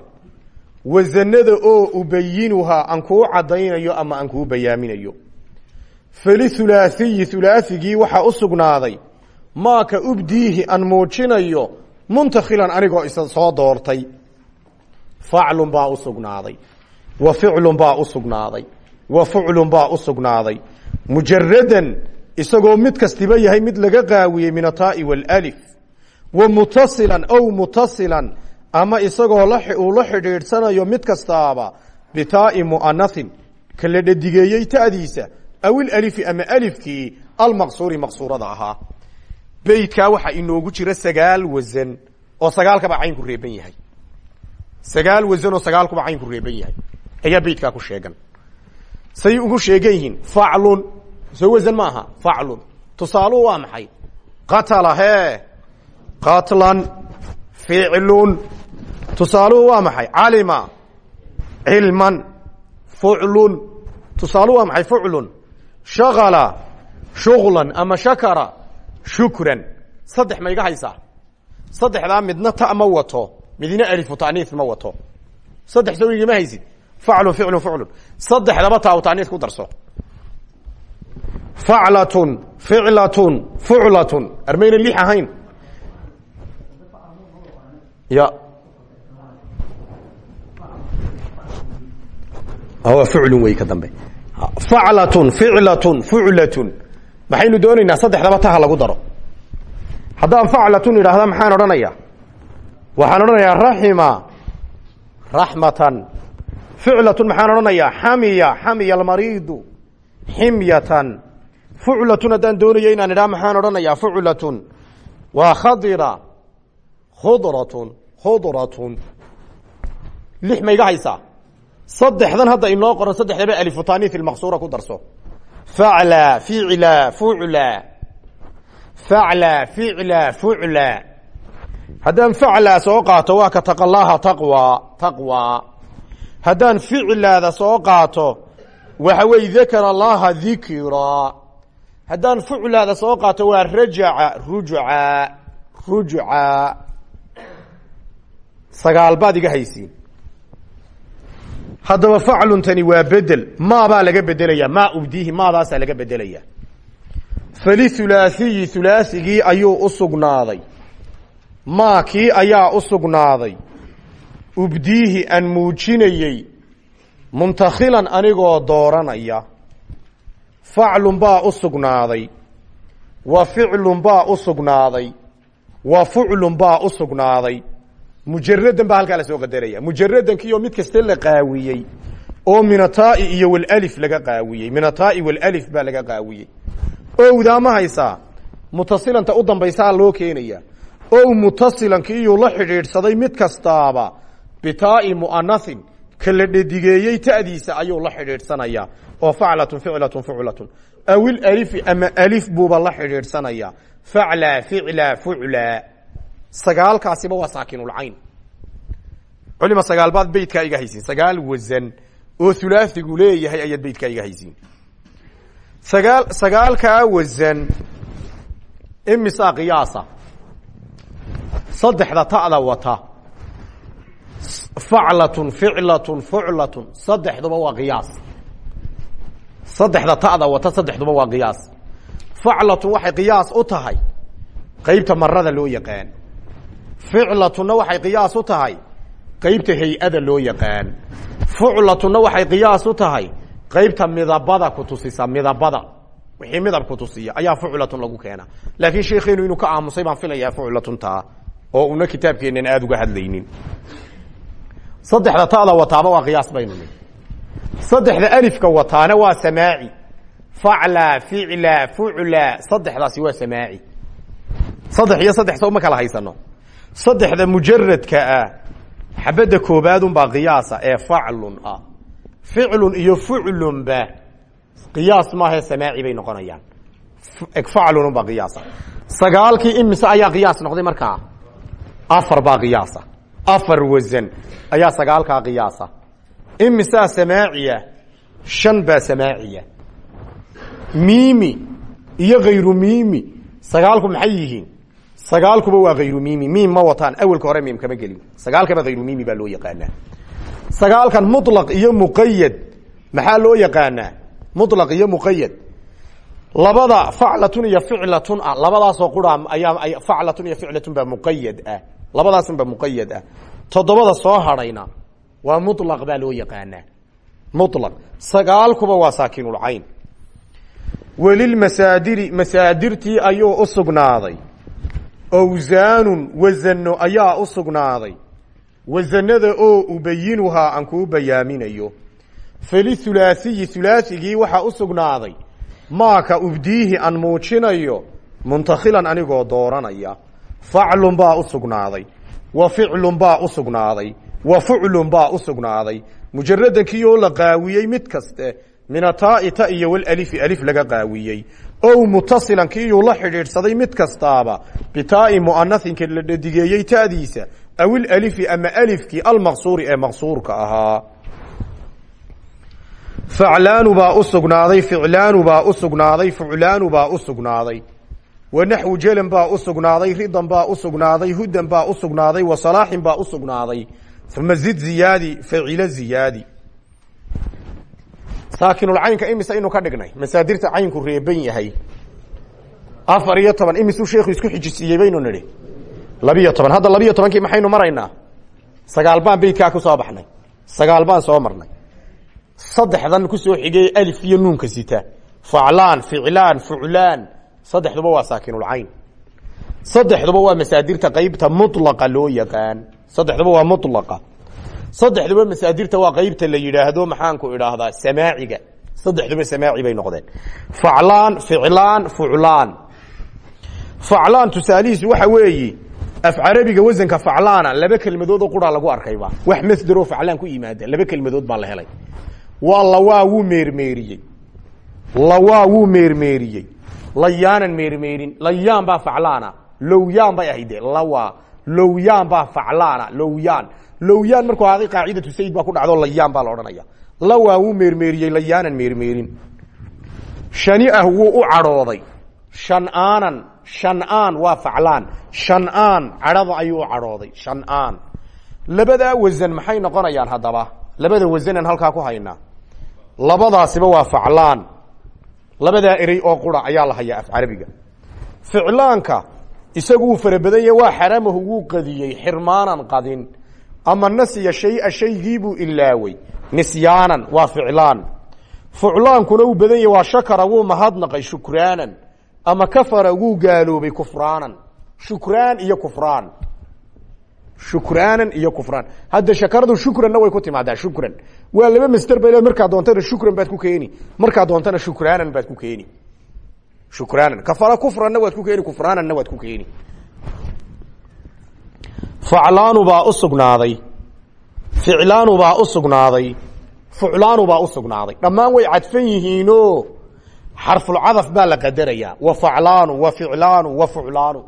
wasanada oo ubayinuhaa aan kuu caddaynayo ama aan kuu bayaaminayo falihulaaiyi hulaaigii waxaa u sugnaaday maaka ubdiihi aan muujinayo muntakhilan anigoo isa soo doortay. Faclun baa u wa ficlun baa u wa fuclun baa u sugnaaday. Isagoo mid kastiba yahay mid laga qaawiyey min ataai waalif wa mutasilan ow mutasilan ama isagoo uu la xidhiidhsanayo mid kastaaba bitaai mu'anahin ka la dhadigeeyey ta'diisa aw ilalifi ama alifkii almaqsuuri maqsuurada ahaa. Beydkaa waxaa inoogu jira sagaal wasan oo sagaalkaba caynku reeban yahay. Sagaal wasan oo sagaalkuba caynku reeban yahay. Ayaa beydkaa ku sheegan. Say ugu sheegan yihiin faclun soo wasan ma aha faclun tusaaluhu waa maxay? Qatala hee. Qatlan ficlun tusaaluhu waa maxay? Calima cilman. Fuclun. Tusaaluhu waa maxay? Fuclun. Shaqala shuglan ama shakara. Shukran. Saddex ma iga haysaa? Saddexdaa midna ta ma wato. Midna alifu ta'niis ma wato. Saddex soo igama haysid? Faclun ficlun fuclun saddexdaba taa u ta'niis ku darso. Faclatun ficlatun fuclatun armayna lix ahayn ya fuclun wey ka dambe. Faclatun ficlatun fuclatun maxaynu doonaynaa saddexdaba taha lagu daro. Haddaan faclatun idhaahda maxaan odhanayaa? Waxaan odhanayaa raxima. Raxmatan. Ficlatun maxaan odhanayaa xamiya xamiya almariidu. Ximyatan. Fuclatun haddaan doonayo inaan idhaha maxaan odhanayaa fuclatun waa khadira khudratun khudratun. Lix ma iga haysaa saddexdan hadda inoo qoran saddexdaba alifutaniif ilmaqsuura ku darso. Facla ficla fucla facla ficla fucla haddaan facla soo qaato ka taqallaaha taqwa taqwa. Haddaan ficlaada soo qaato waxa weeye dakara allaha dikra haddaan fuclaada soo qaato waa rajaca rujca rujca sagaal baad iga haysiin. Haddaba facluntani waa bedel. Maabaa laga bedelaya maa ubdiihi maadaasaa laga bedelaya falihulaasiyi hulaasigii ayuu u sugnaaday. Maa kii ayaa u sugnaaday. Ubdiihi aan muujinayey muntakhilan anigoo dooranaya. Faclun baa u sugnaaday. Wa ficlun baa u sugnaaday. Wa fuclun baa u sugnaaday mujaradan baa halkaa la soo qadaraya. Mujaradankiioo mid kasta la qaawiyey oo minataai iyo walif laga qaawiyey. Minataai walif baa laga qaawiyey. Owdaa ma haysaa mutasilanta u dambaysaa loo keenaya. Ow mutasilankiiyuu la xidhiidhsaday mid kastaaba bitaai mu'anasin kala dhedigeeyey ta'diisa ayuu la xidhiidhsanaya. Oo faclatun ficlatun fuclatun awil alifi ama alif buuba la xidhiidhsanaya. Facla ficla fucla sagaalkaasiba waa saakinulcayn culima sagaal baad beytkaa iga haysiin. Sagaal wasan oo hulaasigu leeyahay ayaad beytkaa iga haysiin. Sagaal sagaalkaa wasan imisaa qiyaasa? Saddexda ta'da wata. Faclatun ficlatun fuclatun. Saddexduba waa qiyaas. Saddexda ta'da wata saddexduba waa qiyaas. Faclatun waxay qiyaas u tahay. Qeybta marada loo yaqaan ficlatunna waxay qiyaas u tahay qeybta hay'ada loo yaqaan. Fuclatunna waxay qiyaas u tahay qeybta midabada kutusisa midabada. Wixii midab kutusiya ayaa fuclatun lagu keena laakiin sheekeenu inuu ka aamusay baan filayaa fuclatuntaa oo una kitaabkeenan aada uga hadlaynin. Saddexda ta'da wataaba waa qiyaas baynu nii saddexda alifka wataana waa samaaci. Facla ficla fucla saddexdaasi waa samaaci. Saddex iyo saddex so ma kala haysano saddexda mujaradka ah xabadda koobaadun baa qiyaasa ee faclun ah. Ficlun iyo fuclunba qiyaas maahae samaaci bay noqonayaan. Faclun baa qiyaasa. Sagaalkii imise ayaa qiyaas noqday markaa afar baa qiyaasa. Afar wasan ayaa sagaalkaa qiyaasa. Imisaa samaaciya? Shan baa samaaciya. Miimi iyo khayru miimi sagaalku maxay yihiin sagaalkuba waa hayru miimi miim ma wataan. Awelka hore miim kama gelin. Sagaalkaba hayru miimi baa loo yaqaanaa. Sagaalkan mulaq iyo muqayad maxaa loo yaqaanaa? Mulaq iyo muqayad labada faclatun iyo ficlatun ah labadaasoo qura ayaa faclatun iyo ficlatun baa muqayad ah. Labadaasunbaa muqayad ah. Toddobada soo hadhayna waa mulaq baa loo yaqaanaa. Mulaq sagaalkuba waa saakinulcayn welilmasaadiri masaadirtii ayuu u sugnaaday awsaanun wasano ayaa u sugnaaday wasanada oo ubayinuhaa aan kuu bayaaminayo falihulaasiyi hulaasigii waxaa u sugnaaday maaka ubdiihi aan muujinayo muntakhilan anigoo dooranaya faclun baa u sugnaaday wa ficlun baa u sugnaaday wa fuclun baa u sugnaaday mujaradanki oo la qaawiyey mid kaste minataai ta iyo walalifi alif laga qaawiyey ow mutasilan kiiyuu la xidhiidhsaday mid kastaaba bitaa'i mu'anahinka la dhadigeeyey ta'diisa awil alifi ama alifkii almaqsuuri ee maqsuurka ahaa. Faclaanu baa u sugnaaday ficlaanu baa u sugnaaday fuclaanu baa u sugnaaday. Wanaxwu jelan baa u sugnaaday ridan baa u hudan baa u sugnaaday wa salaaxin baa u sugnaaday. Zid ziyaadi facilo ziyaadi saakinulcaynka imise aynu ka dhignay? Masaadirta caynku reeban yahay. Afar iyo toban imisuu sheekhu isku xijisiiyey baynu nidhi. Labiyo toban hadda labiyo maxaynu maraynaa? Sagaal baan beydkaa ku soo baxnay. Sagaal baan soo marnay. Saddexdan ku soo xigay alif iyo nuunka sita. Faclaan ficlaan fuclaan. Saddexduba waa saakinulcayn saddexduba waa masaadirta qeybta mulaqa loo yaqaan. Saddexduba waa mulaqa saddexduba masaadirta waa qeybta la yidhaahdo maxaanku idhaahdaa samaaciga. Saddexduba samaaci bay noqdeen. Faclaan ficlaan fuclaan. Faclaan tusaalihiisu waxa weeyi af carabiga wasanka faclaana laba kelmadood oo quraa lagu arkayba wax masderoo faclaan ku yimaada laba kelmadood baa la helay. Waa lawaa wuu meermeeriyey. Lawaa wuu meermeeriyey. Layaanan meermeerin layaan baa faclaana lowyaan bay ahayd lawa lowyaan baa faclaana lowyaan lowyaan markuu ahaaday qaacidatu sayid baa ku dhacdo layaan baa la odhanaya. Lawaa wuu meermeeriyey layaanan meermeerin. Shani ah wuu u cadhooday. Shanaanan shanaan waa faclaan. Shanaan cadhada ayuu u cadhooday. Shanaan. Labadaa wasan maxay noqonayaan haddaba? Labada wasanan halkaa ku haynaa. Labadaasiba waa faclaan. Labadaa erey oo qura ayaa la hayaa af carabiga. Ficlaanka isagu wuu fara badan yahe waa xaramahu wuu qadiyey xirmaanan qadin ama nasiya shaya shaygiibuu ilaawey nisyaanan waa ficlaan. Fuclaankuna wuu badan yahe waa shakara wuu mahadnaqay shukraanan. Ama kafara wuu gaaloobay kufraanan. Shukraan iyo kufraan. Shukraanan iyo kufraan. Hadda shakaradu shukranna way ku timaadaa shukran. Waa laba masder ba markaa doontana shukran baad ku keeni. Markaa doontana shukraanan baad ku keeni. Shukraanan. Kafara kufranna waad ku keeni kufraananna waad ku keeni faclaanu baa u sugnaaday. Ficlaanu baa u sugnaaday. Fuclaanu baa u sugnaaday. Dhammaan way cadfan yihiino xarfulcadaf baa la qadarayaa. Wa faclaanu wa ficlaanu wa fuclaanu.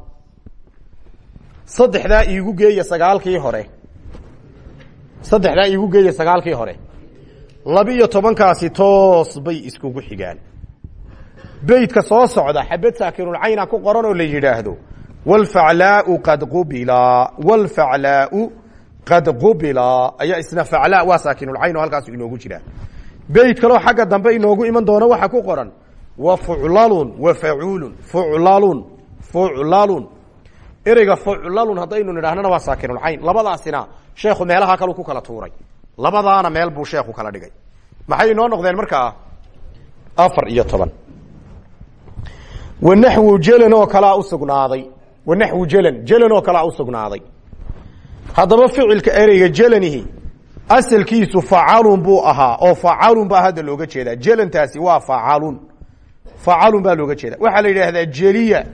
Saddexdaa iigu geeya sagaalkii hore. Saddexdaa iigu geeya sagaalkii hore. Labiyo tobankaasi toos bay iskugu xigaan. Beydka soo socda xabad saakinulcayna ku qoran oo la yidhaahdo wlfaclaau qad qubilaa wlfaclaau qad qubilaa ayaa isna faclaa waa saakinulcayn oo halkaasu inoogu jiraa beyd kaloo xagga dambe inoogu iman doono waxaa ku qoran wa fuclalun wa facuulun fuclalun fuclalun ereyga fuclalun haddaynu nidhaahnana waa saakinulcayn labadaasina sheekhu meelaha kalu ku kala tuuray labadaana meel buu sheekhu kala dhigay maxay inoo noqdeen markaa afar iyo toban wanaxwu jelan oo kalaa usugnaaday wanaxwu jelan jelan oo kalaa usugnaaday haddaba ficilka ereyga jelanihi asalkiisu facalun buu ahaa oo facalun baa hadda looga jeedaa. Jelantaasi waa facalun facalun baa looga jeeda waxaa la yidhaahdaa jeliya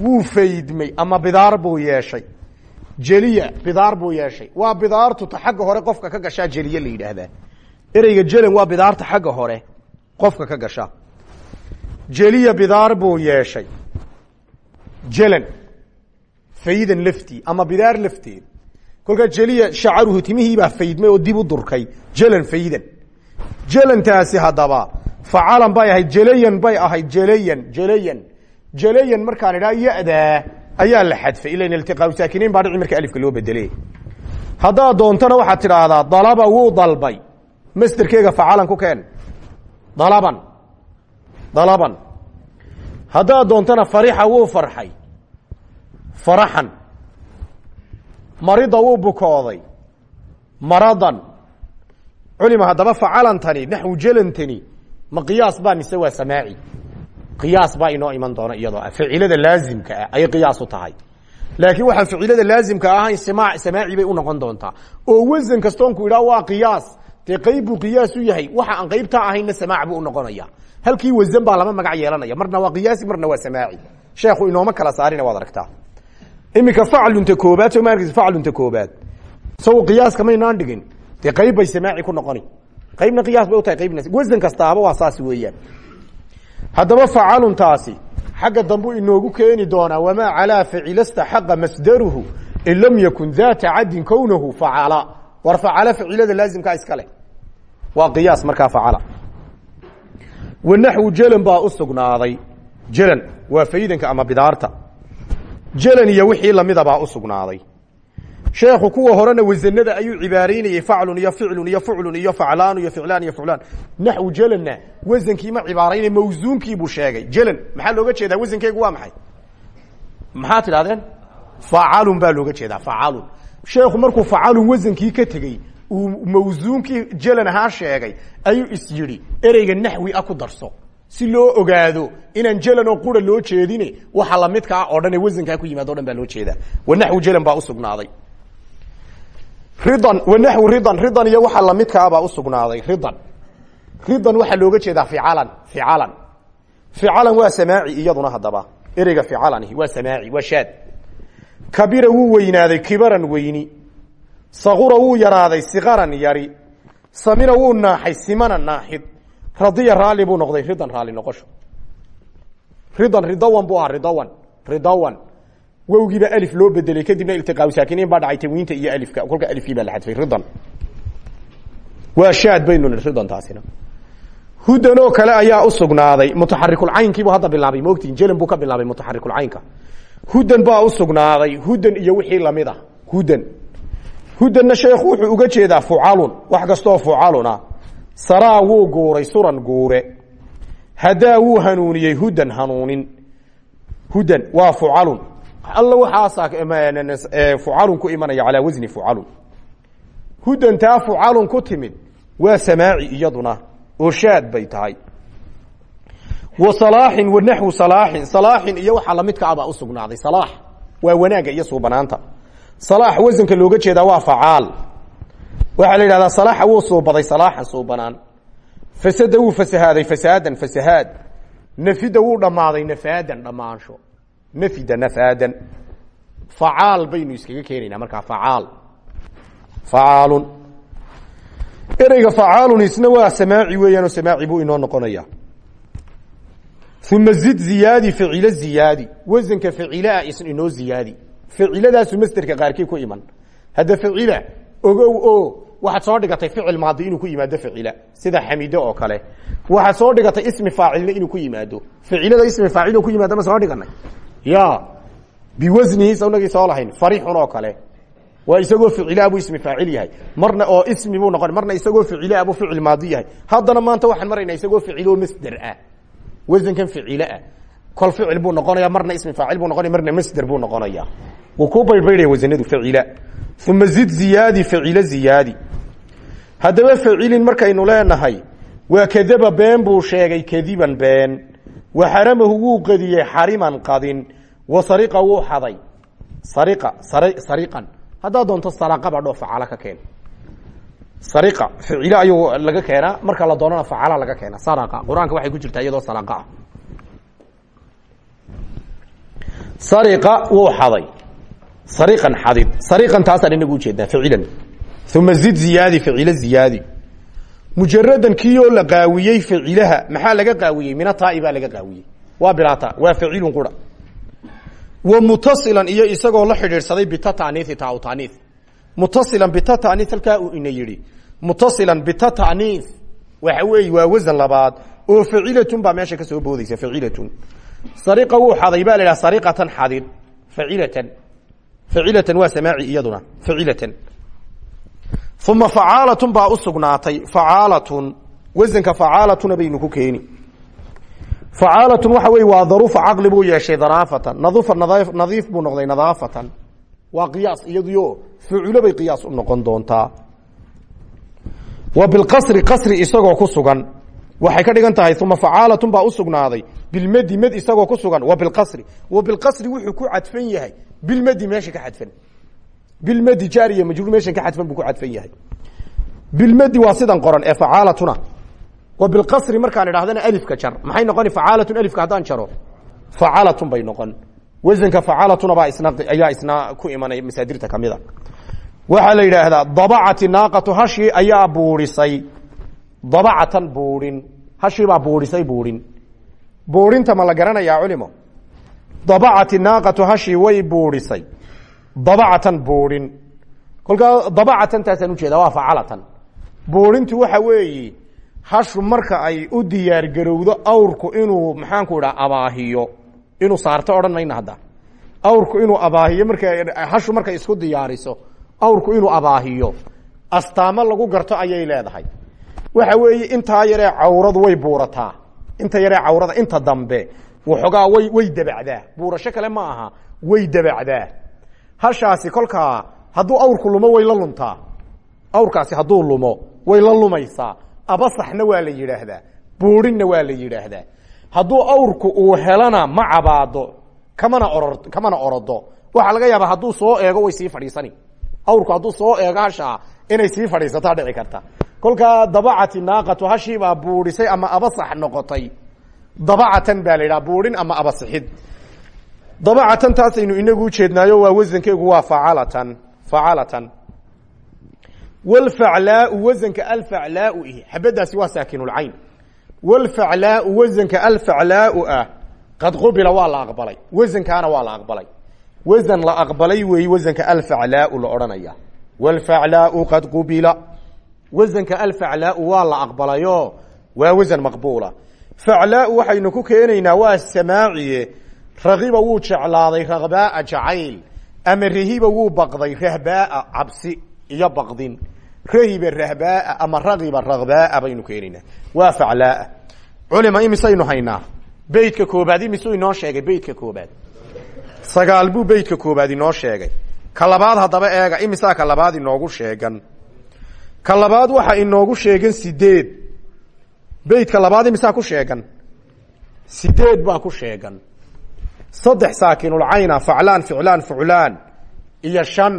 wuu faydmay ama bidaar buu yeeshay. Jeliya bidaar buu yeeshay. Waa bidaartuta xagga hore qofka ka gashaa jeliye la yidhaahdaa. Ereyga jelan waa bidaarta xagga hore qofka ka gasha jeliya bidaar faydan laftii ama bidaar lafteed kolkaa jeliya shacaruhu timihiibaa faydmay oo dib u durkay. Jelan faydan jelantaasi haddaba facalan bay ahayd jelayan bay ahayd jelayan jelayan. Jelayan markaan idhaa yadaa ayaa la xadfay. Ilan iltiqaau saakinayn baa dhici marka alifka loo bedele haddaad doontana waxaad tidhaahdaa dalaba wuu dalbay. Masderkeega facalan ku keen. Dalaban. Dalaban. Haddaad doontana farixa wuu farxay faraxan. Marida wuu bukooday. Maradan. Culima haddaba facalantani naxwu jelantani ma qiyaas baa mise waa samaaci? Qiyaas baa inoo iman doona iyadoo ah. Ficilada laazimka ah qiyaas u tahay. Laakiin waxaan ficilada laazimka ahayn sima samaaci bay u noqon doontaa. Oo wasan kastoonku idhaa waa qiyaas. Dee qayb qiyaas u yahay. Waxa aan qaybtaa ahayna samaac buu unoqonaya halkii wasan baa lama magac yeelanaya. Marna waa qiyaasi marna waa samaaci. Sheekhu inooma kala saarina waad aragtaa iminka faclunta koobaad soo ma arkaysa faclunta koobaad? Isago qiyaaska maynaan dhigin. Dee qayb bay samaaci ku noqoni. Qaybna qiyaas bay u tahay qaybna wasan kastaaba waa saas weeyaan. Haddaba facaluntaasi xagga dambu inoogu keeni doonaa wamaa calaa facila staxaqa masdaruhu in lam yakun daata caddin kownahu facala war facala facilada laazimkaa iska leh. Waa qiyaas markaa facala wanaxwu jalan baa u sugnaaday. Jalan waa faydanka ama bidaarta jalan iyo wixii lamida baa u sugnaaday. Sheekhu kuwa horena wasanada ayuu cibaaraynayey faclun iyo ficlun iyo fuclun iyo faclaan iyo ficlaan iyo fuclaan naxwu jalanna wasankii ma cibaaraynay mawsuunkiibuu sheegay. Jalan maxaa looga jeedaa? Wasankeygu waa maxay? Maxaa tidhahdeen facalun baa looga jeedaa facalun. Sheekhu markuu facalun wasankii ka tegey uu mawsuunkii jalan ahaa sheegay ayuu is ereyga naxwi ah darso si loo ogaado inaan jalan oo qura loo jeedine waxa lamidkaa oo dhan ee wasankaa ku yimaado o dhan baa loo jeedaa. Wanaxwu jalan baa usugnaaday ridan wanaxwu ridan. Ridan iyo waxa lamidkaabaa usugnaaday ridan. Ridan waxaa looga jeedaa ficalan ficalan ficalan waa samaaci iyaduna haddaba. Ereyga ficalani waa samaaci waa shaad. Kabira wuu weynaaday kibaran weyni. Sakura wuu yaraaday sikaran yari. Samina wuu naaxay simana naaxid radiya raalli buu noqday ridan raalli noqosho. Ridan ridawan buu ahaa ridawan ridawan. Alif loo bedelay kadibna iltiqaa saakiniin baa dhacay tanwiinta iyo alifka. Kolka alifkii baa la xadfay ridan. Waa shaad baynu ridan taasina. Hudan oo kale ayaa usugnaaday mutaxarikulcaynkiibuu hadda bilaabay maogtiin jelan buu ka bilaabay mutaxarikulcaynka hudan baa usugnaaday hudan iyo wixii la mid ah hudan. Sheekhu wuxuu uga jeedaa fucalun wax kastoo fucaluna saraa wuu guuray suran guure. Hadaa wuu hanuuniyey hudan hanuunin. Hudan waa fucalun. Alla waxaasaa fucalun ku imanaya calaa wasni fucalun. Hudantaa fucalun ku timid waa samaaci iyaduna oo shaad bay tahay. Wa salaaxin wa naxwu salaaxin. Salaaxin iyo waxaa lamidka abaa usugnaaday salaax waa wanaagga iyo suubanaanta salaax wasanka looga jeedaa waa facaal waxaa la yidhahdaa salaaxa wuu suubaday salaaxan suubanaan fasada wuu fasahaaday fasaadan fasahaad. Nafida wuu dhammaaday nafaadan dhammaansho nafida nafaadan. Facaal baynu iskaga keenaynaa markaa facaal. Facaalun ereyga facaalun isna waa samaaci weeyaanoo samaaci buu inoo noqonaya uma zid ziyaadi ficilo ziyaadi. Wasanka ficilaa isna inoo ziyaadi. Ficiladaasuu masderka qaarkii ku iman. Hadda ficila ogow o waxaad soo dhigatay ficil maadi inuu ku yimaado ficila sida xamido oo kale. Waxaad soo dhigatay ismi faacilna inuu ku yimaado. Ficilada ismi faacil ku yimaado ma soo dhiganay ya biwasnihi sawnagii soo lahayn farixun oo kale. Waa isagoo ficila buu ismi faacil yahay. Marna oo ismi buu noqon marna isagoo ficila buu ficil maadi yahay. Haddana maanta waxaan maraynaa isagoo ficiloo masder ah. Wasankan ficilah kol ficil buu noqonaya marna ismi faacil buu noqonaya marna masder buu noqonaya wuu ku baydbaydhaya wasanadu ficila uma zid ziyaadi ficilo ziyaadi haddaba ficilin markaynu leenahay waa kadaba been buu sheegay kadiban been wa xaramahu wuu qadiyey xariman qadin wa sariqa wuu xaday sariqa sariqan haddaad doonto saraqaba dhoo facala ka keen sariqa ficilo ayuu laga keenaa marka la doonana facala laga keena saraqa qur'aanka waxay ku jirtaa iyadoo saraqa sariqa wuu xaday sariqan xadid sariqan taasaan inagu ujeednaa ficilan uma zid ziyaadi ficilo ziyaadi mujaradan kiioo la qaawiyey ficilaha maxaa laga qaawiyey minataai baa laga qaawiyey waa bilata waa ficilun qura wa mutasilan iyo isagoo la xidhiidhsaday bitataniii tautanii mutasilan bitatanii halkaa uu ina yidhi mutasilan bitatanii waxa weeye waa wasan labaad oo facilatun baa meesha ka soo boodeysa facilatun sariqa wuu xaday baa la idhaha sariqatan xadid facilatan facilatan waa samaaci iyaduna facilatan uma facaalatun baa u sugnaatay facaalatun wasanka facaalatuna baynu ku keeni. Facaalatun waxa wey waa daruufa caqli buu yeeshay daraafatan nadufa nadiif buu noqday nadaafatan. Waa qiyaas iyaduyo faculo bay qiyaas u noqon doontaa. Wa bilqasri qasri isagoo ku sugan. Waxay ka dhigan tahay uma facaalatun baa u sugnaaday. Bilmedi med isagoo ku sugan. Wa bilqasri wa bilqasri wuxuu ku cadfan yahay bilmedi meesha ka xadfan. Bilmedi jaariya majruur meeshan ka xadfan buu ku cadfan yahay. Bilmadi waa sidan qoran ee facaalatuna. Wa bilqasri markaan idhahdana alifka jar. Maxay noqoni facaalatun alifka haddaan jaro? Facaalatun bay noqon. Wasanka facaalatuna baa isna ayaa isna ku imanaya masaadirta kamida waxaa la yidhaahdaa dabacati naaqatu hashii ayaa buurisay. Dabacatan buurin. Hashii baa buurisay buurin. Buurinta ma la garanayaa culimo dabacati naaqatu hashii way buurisay. Dabacatan buurin. Kolkaa dabacatan taasaan ujeeda waa facalatan. Buurintu waxa weeyi hashu marka ay u diyaar garowdo awrku inuu maxaanku idhaha abaahiyo. Inuu saarto odhan mayna hadda. Awrku inuu abaahiyo marka hashu markay isku diyaariso awrku inuu abaahiyo. Astaamo lagu garto ayay leedahay. Waxa weeye intaa yaree cawradu way buurataa. Inta yaree cawrada inta dambe waxoogaa way way dabacdaa. Buurasho kale ma aha way dabacdaa. Hashaasi kolkaa hadduu awrku lumo way la luntaa. Awrkaasi hadduu lumo way la lumaysaa. Abasaxna waa la yidhaahdaa buurinna waa la yidhaahdaa. Hadduu awrku uu helana ma cabaado kamana oror kamana orodo waxaa laga yaabaa hadduu soo eego way sii fadhiisani. Awrku hadduu soo eego hashaa inay sii fadhiisataa dhici karta. Kolkaa dabacati naaqatu hashiibaa buurisay ama abasax noqotay dabacatan baa la yidhaha buurin ama abasixid. Dabacatan taasaynu inagu ujeednaayo waa wasankeegu waa facalatan facalatan. Wlfaclaau wasanka alfaclaau ihi xabadaasi waa saakinulcayn wlfaclaau wasanka alfaclaau ah qad qubila waa la aqbalay wasankaana waa la aqbalay. Wasan la aqbalay weeye wasanka alfaclaau la odhanaya. Wlfaclaau qad qubila wasanka alfaclaau waa la aqbalayo waa wasan maqbuula faclaau waxaynu ku keenaynaa waa samaaciye ragiba wuu jeclaaday ragbaa jacayl ama rahiba wuu baqday rahbaa cabsi iyo baqdin rahiba rahbaa ama ragiba ragbaa baynu keenaynaa waa faclaa culima imisaynu haynaa beytka koobaad imisuu inoo sheegay beytka koobaad sagaal sheegay ka labaad haddaba eega imisaa ka labaad inoogu sheegan ka labaad inoogu sheegan sideed beytka labaad imisaa ku sheegan? Sideed baa ku sheegan. Saddex saakinulcayna faclaan ficlaan fuclaan. Iyo shan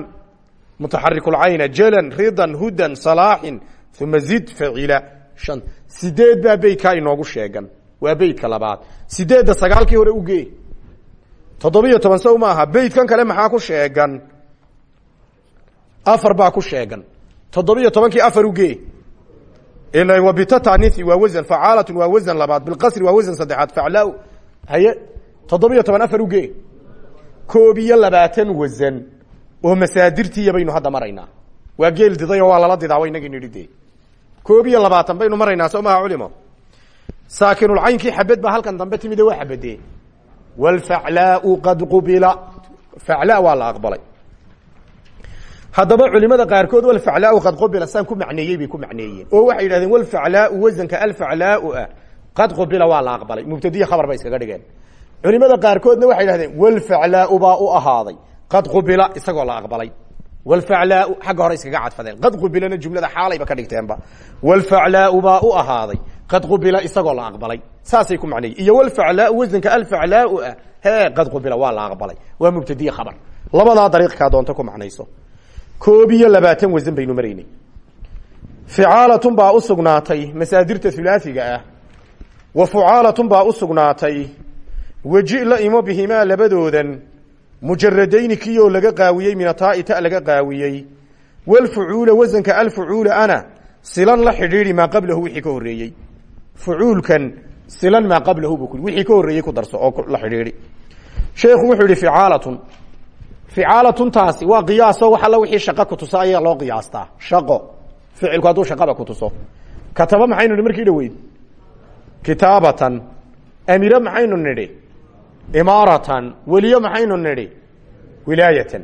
mutaxarikulcayna jalan ridan hudan salaaxin uma zid facila shan. Sideed baa beytkaa inoogu sheegan. Waa beytka labaad. Sideedda sagaalkii hore ugee. Toddobiyo toban sow maaha beytkan kale maxaa ku sheegan? Afar baa ku sheegan. Toddobiyo tobankii afar ugee wabitatanisi waa wasan facaalatun waa wasan labaad bilqasri waa wasan saddexaad faclaa haye toddobiyo toban afar ugee koob iyo labaatan wasan oo masaadirtiiya baynu hadda maraynaa waa geel didayo waa lala didaa waynagii nidhi de koob iyo labaatan baynu maraynaa soo maha culimo saakinulcaynkii xabad baa halkan dambe timide waa xabadee wlfaclaau qad qubila faclaa waa la aqbalay haddaba culimada qaarkood walfaclaau qad qubila saan ku macneeyey bay ku macneeyeen. Oo waxay yidhahdeen walfaclaau wasanka alfaclaau ah qad qubila waa la aqbalay. Mubtadiya khabar bay iskaga dhigeen. Culimada qaarkoodna waxay yidhahdeen walfaclaau baa u ahaaday. Qad qubila isagoo la aqbalay. Walfaclaau xagga hore iskaga cadfadeen. Qad qubilana jumlada xaalayba ka dhigteenba. Walfaclaau baa u ahaaday. Qad qubila isagoo la aqbalay. Saasay ku macneeyey iyo walfaclaau wasanka alfaclaau ah hee qad qubila waa la aqbalay. Waa mubtadiye khabar. Labadaa dariiqkaa doonto ku macnayso koob iyo labaatan wasan baynu maraynay ficaalatun baa u sugnaatay masaadirta hulaasiga ah. Wa fucaalatun baa u sugnaatay weji la imo bihimaa labadoodan mujaradayni kiyoo laga qaawiyey minataai ta laga qaawiyey. Walfucuula wasanka alfucuula ana silan la xidhiidhi maa qablahu wixii ka horreeyey. Fucuulkan silan maa qablahu bu wixii ka horreeyey ku darso oo la xidhiidhi. Sheekhu wuxuu yihi ficaalatun ficaalatun-taasi waa qiyaaso wax alla wixii shaqo ku tuso ayaa loo qiyaastaa shaqo. Ficilku hadduu shaqaba ku tuso. Kataba maxaynu markii dhaweyd kitaabatan. Amire maxaynu nidhi imaaratan. Weliyo maxaynu nidhi wilaayatan.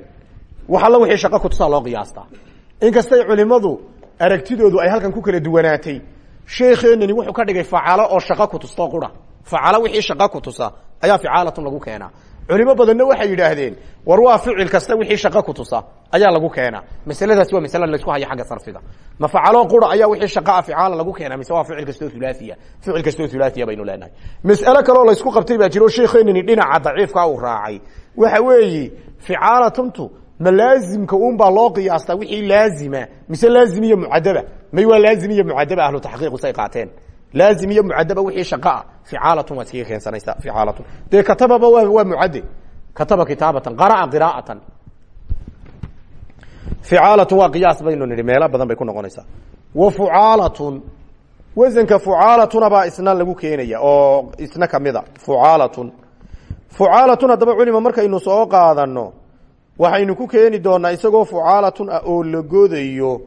Wax alla wixii shaqo ku tusaa loo qiyaastaa inkastay culimadu aragtidoodu ay halkan ku kala duwanaatay sheekeenani wuxuu ka dhigay facalo oo shaqo ku tusto qura. Facalo wixii shaqo ku tusa ayaa ficaalatun lagu keenaa culimo badanna waxay yidhaahdeen war waa ficil kasta wixii shaqo ku tusa ayaa lagu keenaa. Masaladaasi waa masale laysku hayo xagga sarfiga. Ma facalo qura ayaa wixii shaqaa ficaala lagu keenaa mise waa ficil kastoo hulaahiya ficil kastoo hulaahiya baynu leenahay. Mas'ale kaleoo laysku qabtay baa jiro sheekeenani dhinaca daciifka uu raacay. Waxa weeyi ficaalatuntu ma laazimka un baa loo qiyaastaa wixii laazima mise laazim iyo mucadaba may waa laazim iyo mucadaba ahlu taxqiiqu say qaateen laazim iyo mucadaba wixii shaqaa ficaalatun waad iskaga keensanaysaa ficaalatun dee katababa waa mucade kataba kitaabatan qaraa qiraa'atan ficaalatun waa qiyaas baynu nidhi meelo badan bay ku noqonaysaa wa fucaalatun wasanka fucaalatuna baa isna lagu keenaya oo isna kamida fucaalatun fucaalatun haddaba culima markaynu soo qaadano waxaynu ku keeni doonaa isagoo fucaalatun oo la godayo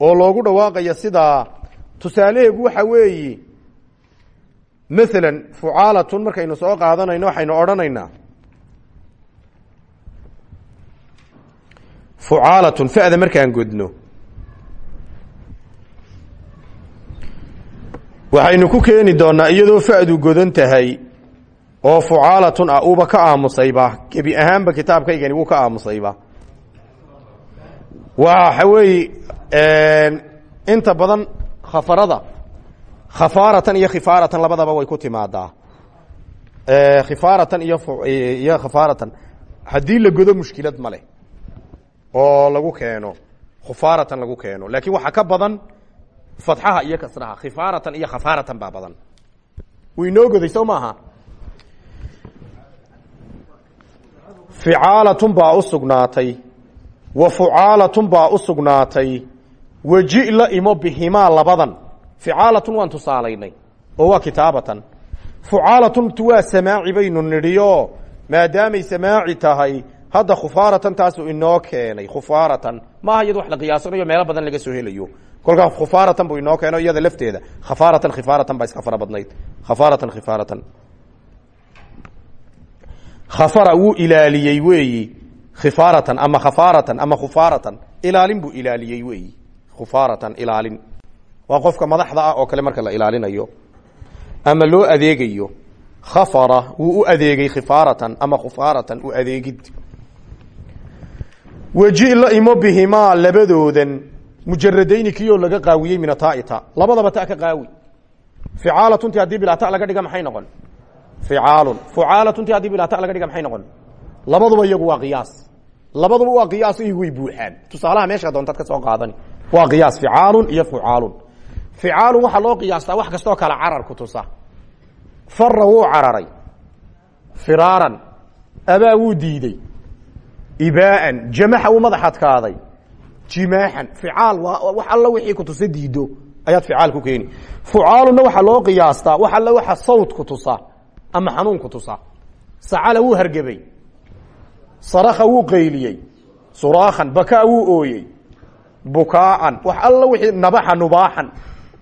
oo loogu dhawaaqayo sidaa tusaalaheegu waxa weeyi maalan fucaalatun markaynu soo qaadanayno waxaynu odhanaynaa. Fucaalatun fa'da markaan godno. Waxaynu ku keeni doonaa iyadoo fa'du godan tahay oo fucaalatun ah uuba ka aamusayba gebi ahaanba kitaabkaygani wuu ka aamusayba. Waxa weeye inta badan khafarada. Khafaaratan iyo khifaaratan labadaba way ku timaadaa. Khifaaratan iyo iyo khafaaratan haddii la godo mushkilad ma oo lagu keeno khufaaratan lagu keeno. Laakiin waxaa ka badan fatxaha iyo kasraha. Khifaaratan iyo khafaaratan baa badan. Wuu inoo goday soo maaha? Ficaalatun baa wa fucaalatun baa u waji la imo bihimaa labadan. Ficaalatun waan tusaalaynay. Oo waa kitaabatan. Fucaalatun waa samaaci baynu nidhiyo. Maadaamay samaaci tahay hadda khufaaratan taasuu inoo keenay. Khufaaratan. Maaha iyado wax la qiyaasanayo meelo badan laga soo helayo. Kolkaa khufaaratan buu inoo keeno iyada lafteeda. Khafaaratan khifaaratan baa iska fara badnayd. Khafaaratan khifaaratan. Khafara wuu ilaaliyey weeyi. Khifaaratan ama khafaaratan ama khufaaratan. Ilaalin buu ilaaliyey weeyi khufaaratan ilaalin. Waa qofka madaxda ah oo kale marka la ilaalinayo ama loo adeegayo khafara wuu u adeegay khifaaratan ama khufaaratan u adeegid. Weji la imo bihimaa labadoodan mujaradayni kiyoo laga qaawiyey min ataita labadaba ta ka qaawi. Ficaalatun ti haddii bilata laga dhiga maxay noqon? Ficaalun. Fucaalatun ti haddii bilata laga dhiga maxay noqon? Labaduba iyagu waa qiyaas. Labaduba waa qiyaas iyagu way buuxaan. Tusaalaha meesha doontaad ka soo qaadani waa qiyaas ficaalun iyo fucaalun. Ficaalun waxaa loo qiyaastaa wax kastoo kale carar ku tusa. Fara wuu cararay. Firaaran. Abaa wuu diidey ibaaan jamaxa wuu madax adkaaday jimaaxan. Ficaal waa wax alla wixii ku tusa diido. Ayaad ficaal ku keeni. Fucaaluna waxaa loo qiyaastaa wax alla waxa sawt ku tusa ama xanuun ku tusa. Sacala wuu hargebay saraka wuu qayliyey. Suraakhan bakaa wuu ooyey bukaaan. Wax alla wixii nabaxa nubaaxan.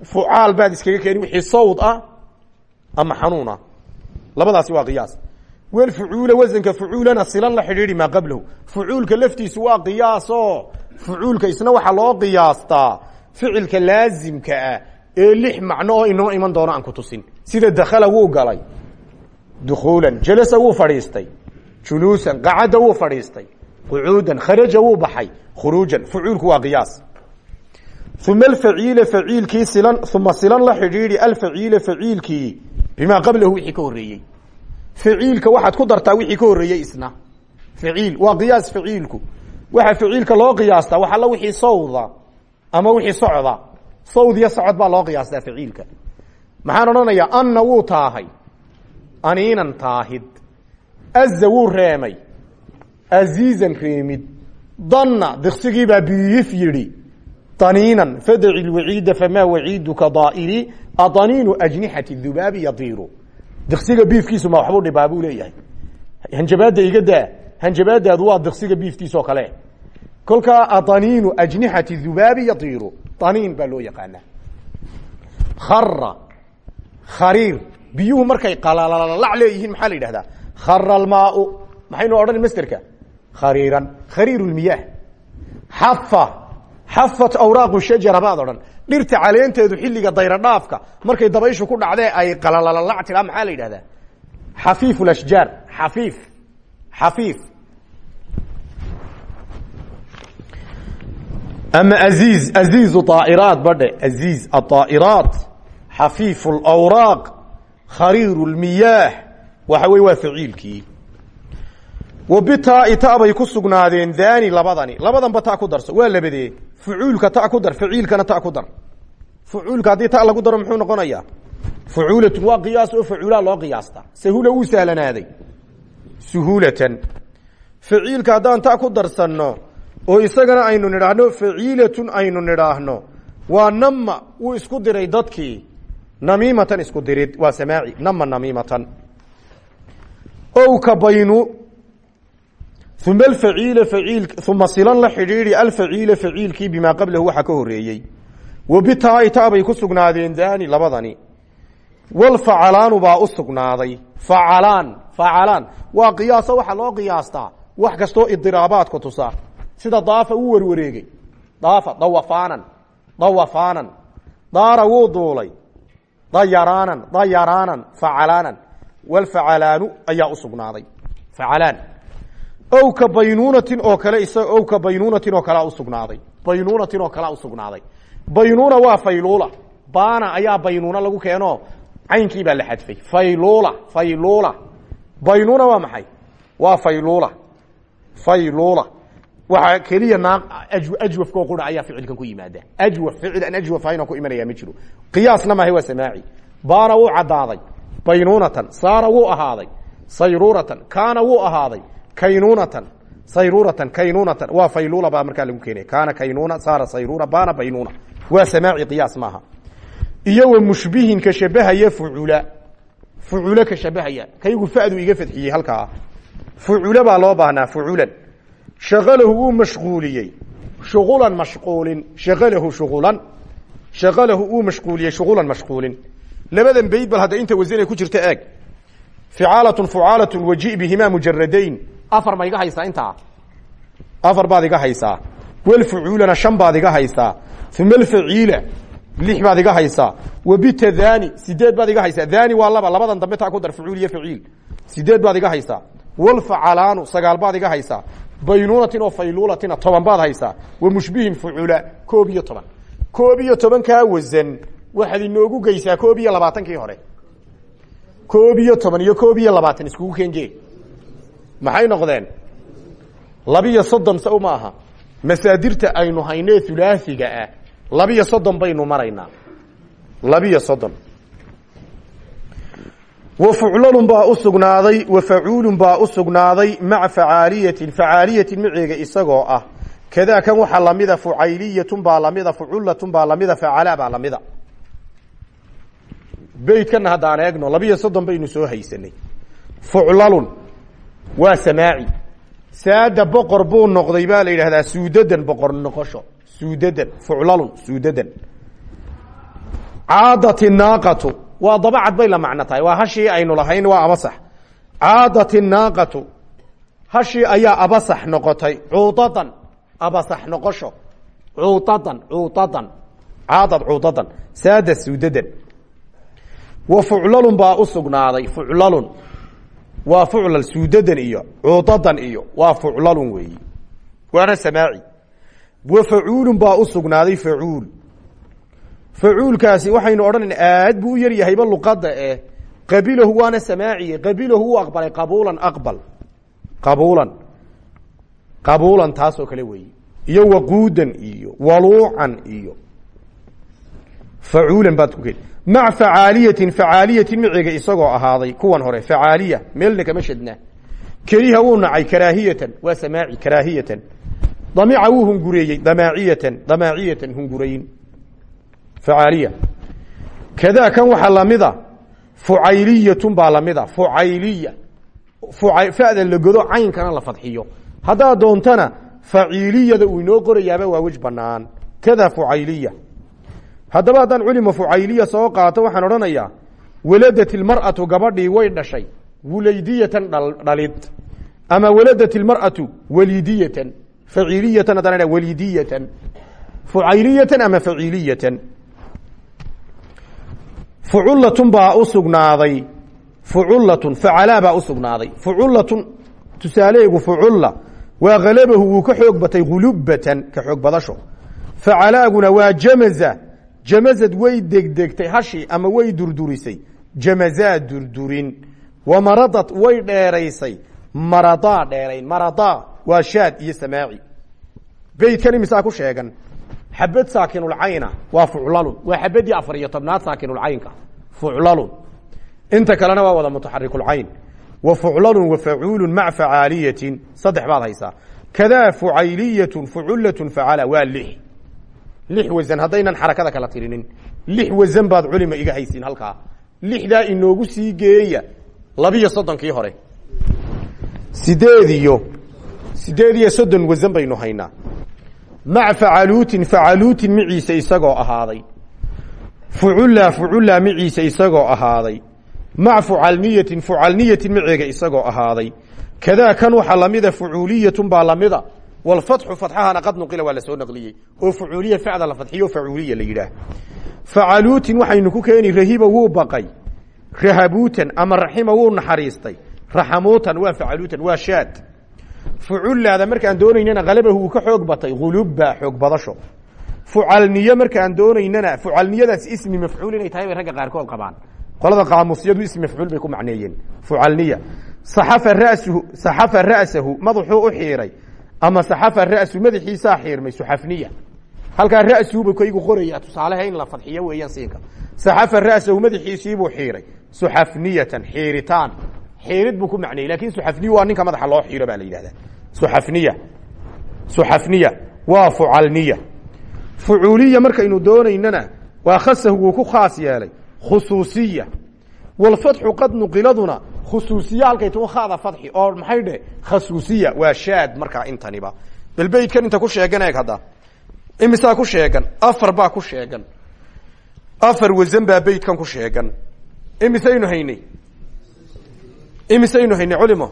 Fucaal baad iskaga keeni wixii sawd ah ama xanuun ah. Labadaasi waa qiyaas. Welfucuula wasanka fucuulana silan la xidhiidhi maa qablahu. Fucuulka laftiisu waa qiyaaso fucuulka isna waxaa loo qiyaastaa ficilka laazimka ah ee lix macno oo inoo iman doono aan ku tusin. Sida dakhala wuu galay. Dukuulan jalasa wuu fadhiistay. Juluusan qacadda wuu fadhiistay. Qucuudan kharaja wuu baxay khuruujan fucuulku waa qiyaas. Uma alfaciila faciilkii silan uma silan la xidhiidhi alfaciila faciilkii bimaa qablahu wixii ka horreeyey. Faciilka waxaad ku dartaa wixii ka horreeyey isna. Faciil waa qiyaas faciilku. Waxaa faciilka loo qiyaastaa wax alla wixii sawda ama wixii socda. Sawd iyo socod baa loo qiyaastaa faciilka. Maxaan odhanayaa anna wuu aniinan taahid. Aza reemay. Aziizan reemid danna diksigiibaa biyif yidhi daniinan fadaci lwaciida famaa waciiduka daa'iri adaniinu ajnixati dhubaabi yadiiru. Diksiga biifkiisu ma waxbuu dhibaa leeyahay. Hanjabaadda iga daa hanjabaadaadu waa diksiga biifkiisoo kale. Kolkaa adaniinu ajnixati dhubaabi yadiiru daniin baa loo yaqaanaa. Khariir biyuhu markay qalalalac leeyihiin maxaa la yidhahdaa? Khara almaau maxaynu odhan masterka khariiran. Khariir lmiyaah xafa. Xafat awraaqu shajara baad odhan. Dhirta caleenteedu xilliga dayradhaafka markay dabayshu ku dhacdee ay qalalalac tiraa maxaa la yidhahdaa? Xafiif lashjaar xafiif. Xafiif. Ama aziiz. Aziizu aairaat badhe. Aziiz aaa'iraat xafiif lawraaq khariir lmiyaah waxa wey waa faciilkii wa bitaai ta bay ku sugnaadeen daani labadani labadanba ta ku darso waa labadee fucuulka ta ku dar faciilkana ta ku dar fucuulka haddii ta lagu daro muxuu noqonayaa fucuulatun waa qiyaas oo facuulaa loo qiyaasta sahula wuu sahlanaaday suhuulatan faciilka haddaan ta ku darsanno oo isagana aynu nidhaahno faciilatun aynu nidhaahno waa nama wuu isku diray dadkii namiimatan isku dirid waa samaaci nama namiimatan ow ka baynu uma alfaciila faciil uma silan la xidhiidhi alfaciila faciilkii bimaa qablahu waxa ka horeeyey wa bitaai ta bay ku sugnaadeen daani labadani walfacalaanu baa u sugnaaday facalaan facalaan waa qiyaaso waxaa loo qiyaastaa wax kastoo idiraabaadku tusa sida daafa uu warwareegey daafa dawafaanan dawafaanan daara wuu duulay dayaraanan dayaraanan facalaanan walfacalaanu ayaa u ow ka baynuunatin oo kale isa ow ka baynuunatin oo kalea usugnaaday baynuunatin oo kalea usugnaaday baynuuna waa fayluula. Baana ayaa baynuuna lagu keeno. Caynkii baa la xadfay. Faylula faylula baynuuna waa maxay? Waa faylula faylula waxaa keliya naa ajwafkoo qura ayaa ficilkan ku yimaada. Ajwaf ficil aan ajwaf ahayn ku imanaya ma qiyaasna maahay waa samaaci. Baana wuu caddaaday. Baynuunatan saara wuu ahaaday. Sayruratan kaana wuu ahaaday kaynunatan sayruratan kaynunatan. Waa faylula baa markaa lagu keenaya kaana kaynuna saara sayrura baana baynuna. Waa samaaci qiyaas maaha. Iyo wa mushbihin ka shabahaya fucula. Fucula ka shabahaya. Kaygu fadu iga fadxiyey halkaa. Fucula baa loo baahnaa fuculan. Shaqalahu wuu mashquuliyey. Shuqulan mashquulin. Shaqalahu shuqulan. Shaqalahu uu mashquuliyey shuqulan mashquulin. Labadan bayd bal hadda inta wasanay ku jirta eeg. Ficaalatun fucaalatun waji bihimaa mujaradayn afar ma iga haysaa intaa. Afar baad iga haysaa walfucuulana shan baad iga haysaa uma alfaciila lix baad iga haysaa wabita dhani sideed baad iga haysaa dhani waa laba labadan dambe taa ku dar fucuul iyo faciil sideed baad iga haysaa walfacalaanu sagaal baad iga haysaa baynuunatin oo faylulatina toban baad haysaa wa mushbihin fucula koob iyo toban. Koob iyo tobankaa wasan waxaad inoogu geysaa koob iyo labaatankii hore. Koob iyo toban iyo koob iyo labaatan iskugu keenjee maxay noqdeen? Labiyo soddon se uma aha. Masaadirta aynu haynee hulaasiga ah. Labiyo soddon baynu maraynaa. Labiyo soddon. Wa fuclalun baa u wa facuulun baa u sugnaaday maca facaaliyatin facaaliyatin isagoo ah. Kadaa kan waxaa lamida fucayliyatun baa lamida fucullatun baa lamida facala baa lamida. Beydkana haddaan eegno labiyo soddon baynu soo haysanay. Fuclalun waa samaaci saada boqor buu noqday baa la yidhahdaa suudadan boqor noqosho. Suudadan fuclalun suudadan. Caadat inaaqatu waa dabacad bay la macno tahay. Aynu lahayn waa abasax. Caadat inaaqatu hashii ayaa abasax noqotay. Cuudadan abasax noqosho. Cuudadan cuudadan. Caadad cuudadan. Saada suudadan. Wa fuclalun baa u sugnaaday. Fuclalun waa fuclal suudadan iyo cuudadan iyo waa fuclalun weeyi. Waana samaaci wa facuulun baa u sugnaaday facuul facuulkaasi waxaynu odhanayna aad buu u yar yahayba luqada eh. Qabilahu waana samaaciye qabilahu wuu aqbalay qabuulan aqbal. Qabuulan. Qabuulan taasoo kale weeyi. Iyo waquudan iyo waluucan iyo. Facuulan baad ku keli maca facaaliyatin facaaliyatin maceega isagoo ahaaday kuwan hore. Facaaliya meelna kama shadnaa keriha wuu nacay karaahiyatan waa samaaci karaahiyatan. Damica wuu hungureeyey damaaciyatan damaaciyatan hungurayn facaaliya kadaa kan waxaa lamida fucayliyatun baa lamida fucayliya fada la godo caynkana la fadxiyo. Haddaad doontana faciiliyada uu inoo qorayaaba waa wej banaan haddaba haddaan culima fucayliya soo qaato waxaan odhanayaa waladat ilmar'atu gabadhii way dhashay wulaydiyatan dhalid. Ama waladat ilmar'atu walidiyatan faciiliyatan haddaan idhaha walidiyatan fucayliyatan ama faciiliyatan. Fucullatun baa u sugnaaday. Fucullatun facalaa baa u sugnaaday. Fucullatun tusaaleegu fuculla waa halabahu wuu ka xoog batay hulubatan ka xoog badasho. Facalaaguna waa jamaza jamazad way degdegtay hashi ama way durdurisay jamazaa durdurin wamaradad way dheeraysay maradaa dheerayn maradaa waa shaad iyo samaaci beydkan imisaa ku sheegan xabad saakinulcayna waa fuclalun waa xabadii afar iyo tobnaad saakinulcaynka fuclalun inta kalena waa wada mutaxarikulcayn wa fuclalun wa facuulun maca facaaliyatin saddex baad haysaa kadaa lix wasan haddaynan xarakada kala tirinin. Lix wasan baad culima iga haysiin halkaa. Lixdaa inoogu sii geeya labiyo soddonkii hore. Sideed iyo sideed iyo soddon wasan baynu haynaa. Maca facaluutin facaluutin miciisa isagoo ahaaday. Fuculla fuculla miciisa isagoo ahaaday. Maca fucalniyatin fucalniyatin maceega isagoo ahaaday. Kadaa kan waxaa lamida fucuuliyatun baa lamida walfatxu fatxahana qad nuqila waa la soo naqliyey oo fucuuliya facda la fadxiyo facuuliya la yidhaah facaluutin waxaynu ku keeni rahiba wuu baqay rahabuutan ama raxima wuu naxariistay raxamuutan waa facaluutan waa shaad fucullaada markaan doonaynana halabahu uu ka xoog batay hulubba xoog badasho fucalniye markaan doonaynana fucalniyadaas ismi mafcuul inay tahay bay ragga qaarkood qabaan qolada qaamuusyadu ismi mafcuul bay ku macneeyeen fucalniya saxafa rasuhu saxafa ra'sahu madaxuu ama saxafa ra'su madaxiisaa xiirmay suxafniya. Halkaa ra'suhuba kaygu qoraya tusaaleha in la fadxiyo weeyaan siinka. Saxafa ra'sahu madaxiisiibuu xiiray suxafniyatan xiiritaan xiirid buu ku macneeyey laakiin suxafniya waa ninka madaxa loo xiiro baa la yidhahdaa. Suxafniya suxafniya waa fucalniya. Fucuuliya markaynu doonaynana waa khasahu wuu ku khaas yeelay khusuusiya walfatxu qad nuqiladuna khusuusiya halkay khada fadxi oo maxay dheh khasuusiya waa shaad markaa intaniba bal beydkan inta ku sheegan eeg hadda imisaa ku sheegan afar baa ku sheegan afar wasan baa beydkan ku sheegan imisaynu haynay imisaynu haynay culimo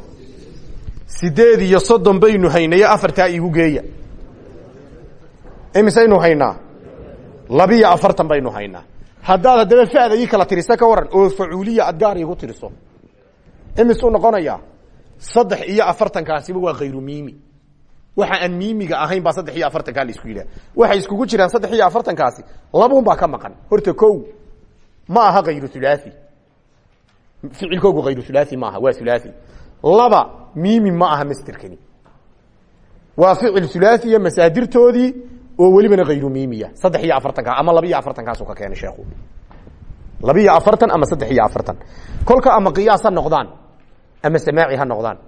sideed iyo soddon baynu haynayo afartaa igu geeya imisaynu haynaa labiyo afartan baynu haynaa haddaad haddaba fa'da ii kala tirisa ka waran oo facuuliya aad gaar igu tiriso imisuu noqonayaa saddex iyo afartankaasiba waa khayru miimi. Waxa aan miimiga ahayn baa saddex iyo afartankaa la isku yidhaha waxay iskugu jiraan saddex iyo afartankaasi labuun baa ka maqan. Horta ko ma aha khayru hulaahi ficilkoogu khayru hulaahi maaha waa hulaahi laba miimi ma aha masterkani waa ficil hulaahiya masaadirtoodii oo welibana khayru miimiya. Saddex iyo afartanka ama laba iyo afartankaasu ka keenay sheekhu. Laba iyo afartan ama saddex iyo afartan. Kolka ama qiyaas ha noqdaan ama samaaci ha noqdaan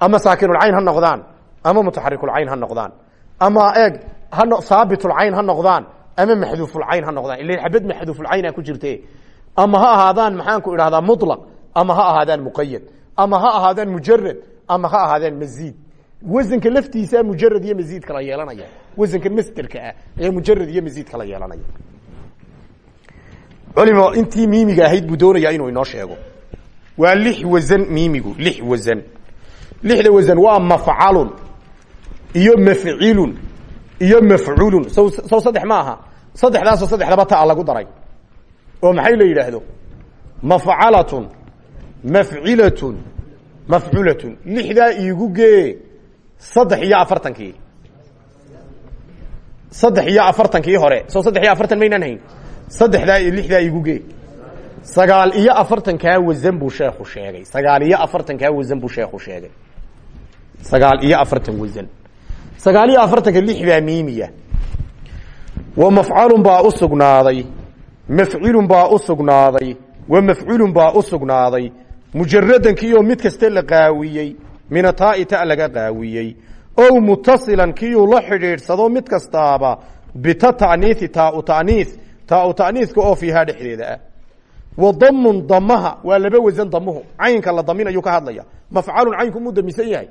ama saakinulcayn ha noqdaan ama mutaxarikulcayn ha noqdaan ama eeg ha haabitulcayn ha noqdaan ama maxduufulcayn ha noqdaan ila xabad maxduufulcayna ku jirte ama ha ahaadaan maxaanku idhahdaa mulaq ama ha ahaadaan muqayad ama ha ahaadaan mujarad ama ha ahaadaan maziid. Wasanka laftiisa mujarad iyo maziid kala yeelanaya wasanka masderka ah ee mujarad iyo maziid kala yeelanaya. Culimo intii miimiga ahayd buu doonayaa inuu inoo sheego. Waa lix wasan miimigu lix wasan lixda wasan waa mafcalun iyo mafcilun iyo mafculun sow saddex ma aha. Saddexdaasoo saddexdaba taa lagu daray. Oo maxay la yidhaahdo? Mafcalatun mafcilatun mafculatun lixdaa iigu gee saddex iyo afartankii saddex iyo afartankii hore. Soo saddex iyo afartan maynaan hayn. Saddexdaa lixdaa iigu gee. Sagaal iyo afartankaa wasan buu sheekhu sheegay. Sagaal iyo afartankaa wasan buu sheekhu sheegay. Sagaal iyo afartan wasan sagaal iyo afartanka lix baa miimiya. Wa mafcalun baa u sugnaaday. Baa u wa mafculun baa u sugnaaday. Mujaradankiioo mid kaste la qaawiyey minataai ta laga qaawiyey ow mutasilan kiiuu la xidhiidhsado mid kastaaba bita ta'niisi taau ta'niis taau ta'niiska oo fiihaa dhexdeeda ah. Wa damun damaha waa laba wasan damuhu caynka la daminayuu ka hadlaya mafcalun caynku muu damisan yahay?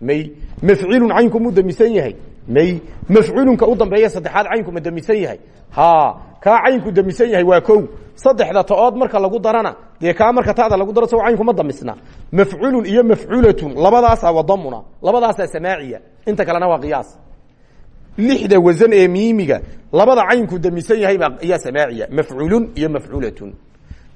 May. Mafcilun caynku muu damisan yahay? May. Mafculunka u dambeeya saddexaad caynku ma damisan yahay? Ha kaa caynku damisan yahay waa kow. Saddexda ta-ood marka lagu darana dee kaa marka tada lagu daro sao caynku ma damisna. Mafculun iyo mafculatun labadaasaa wadamuna labadaasaa samaaciya. Inta kalena waa qiyaas. Lixda wasan ee miimiga labada caynku damisan yahay baa ayaa samaaciya. Mafculun iyo mafculatun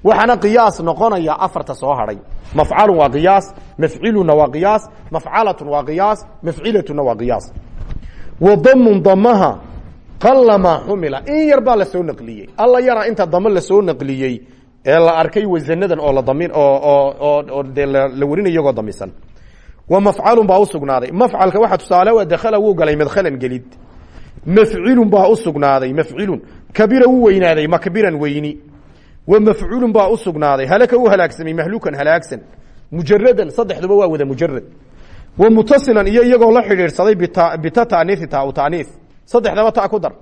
waxaana qiyaas noqonaya afarta soo hadhay. Mafcalun waa qiyaas mafcilunna waa qiyaas mafcalatun waa qiyaas mafcilatuna waa qiyaas. Wa damun damaha qalamaa xumila. In yar baa la soo naqliyey. Alla yaraa inta damo la soo naqliyey ee la arkay wasanadan oo la damin oo dee la warinayo iyagoo damisan. Wa mafcalun baa usugnaaday mafcalka waxa tusaale waa dakhala wuu galay madkhalan gelid. Mafcilun baa usugnaaday mafcilun kabira wuu weynaaday makbiran weyni. Wa mafcuulun baa usugnaaday halaka uu halaagsamay mahluukan halaagsan. Mujaradan saddexduba waa wada mujarad wa mutasilan iyo iyagoo la xidhiidhsaday bita taaniii taa taanii saddexdaba ta ku dar.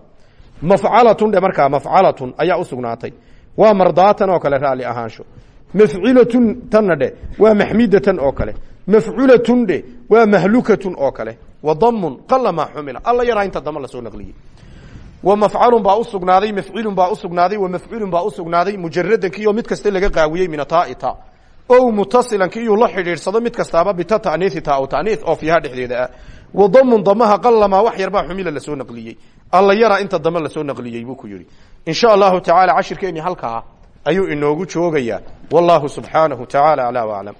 Mafcalatun dhe markaa mafcalatun ayaa usugnaatay waa mardaatan oo kale raali ahaansho. Mafcilatun tanna dhe waa maxmidatan oo kale. Mafculatun dhe waa mahlukatun oo kale. Wa damun qala maa alla yaraa inta dama la soo naqliyey. Wa mafcalun baa usugnaaday mafcilun baa usugnaaday wa mafcuulun baa usugnaaday mujaradankiioo mid kasta laga qaawiyey min ataai ta o mutasilanki iyuu la xidhiidhsado mid kastaaba bita taniii ta tanii oo fiiha dhexdeeda ah. Wa damun damaha qalamaa wax yarbaa xumila la soo naqliyey. Alla yaraa inta dama la soo naqliyey buu ku yihi in shaء allahu taعalى cashirkeeni halkaa ayuu inoogu joogayaa. Wallahu subxaanahu taعalى alى وaعlam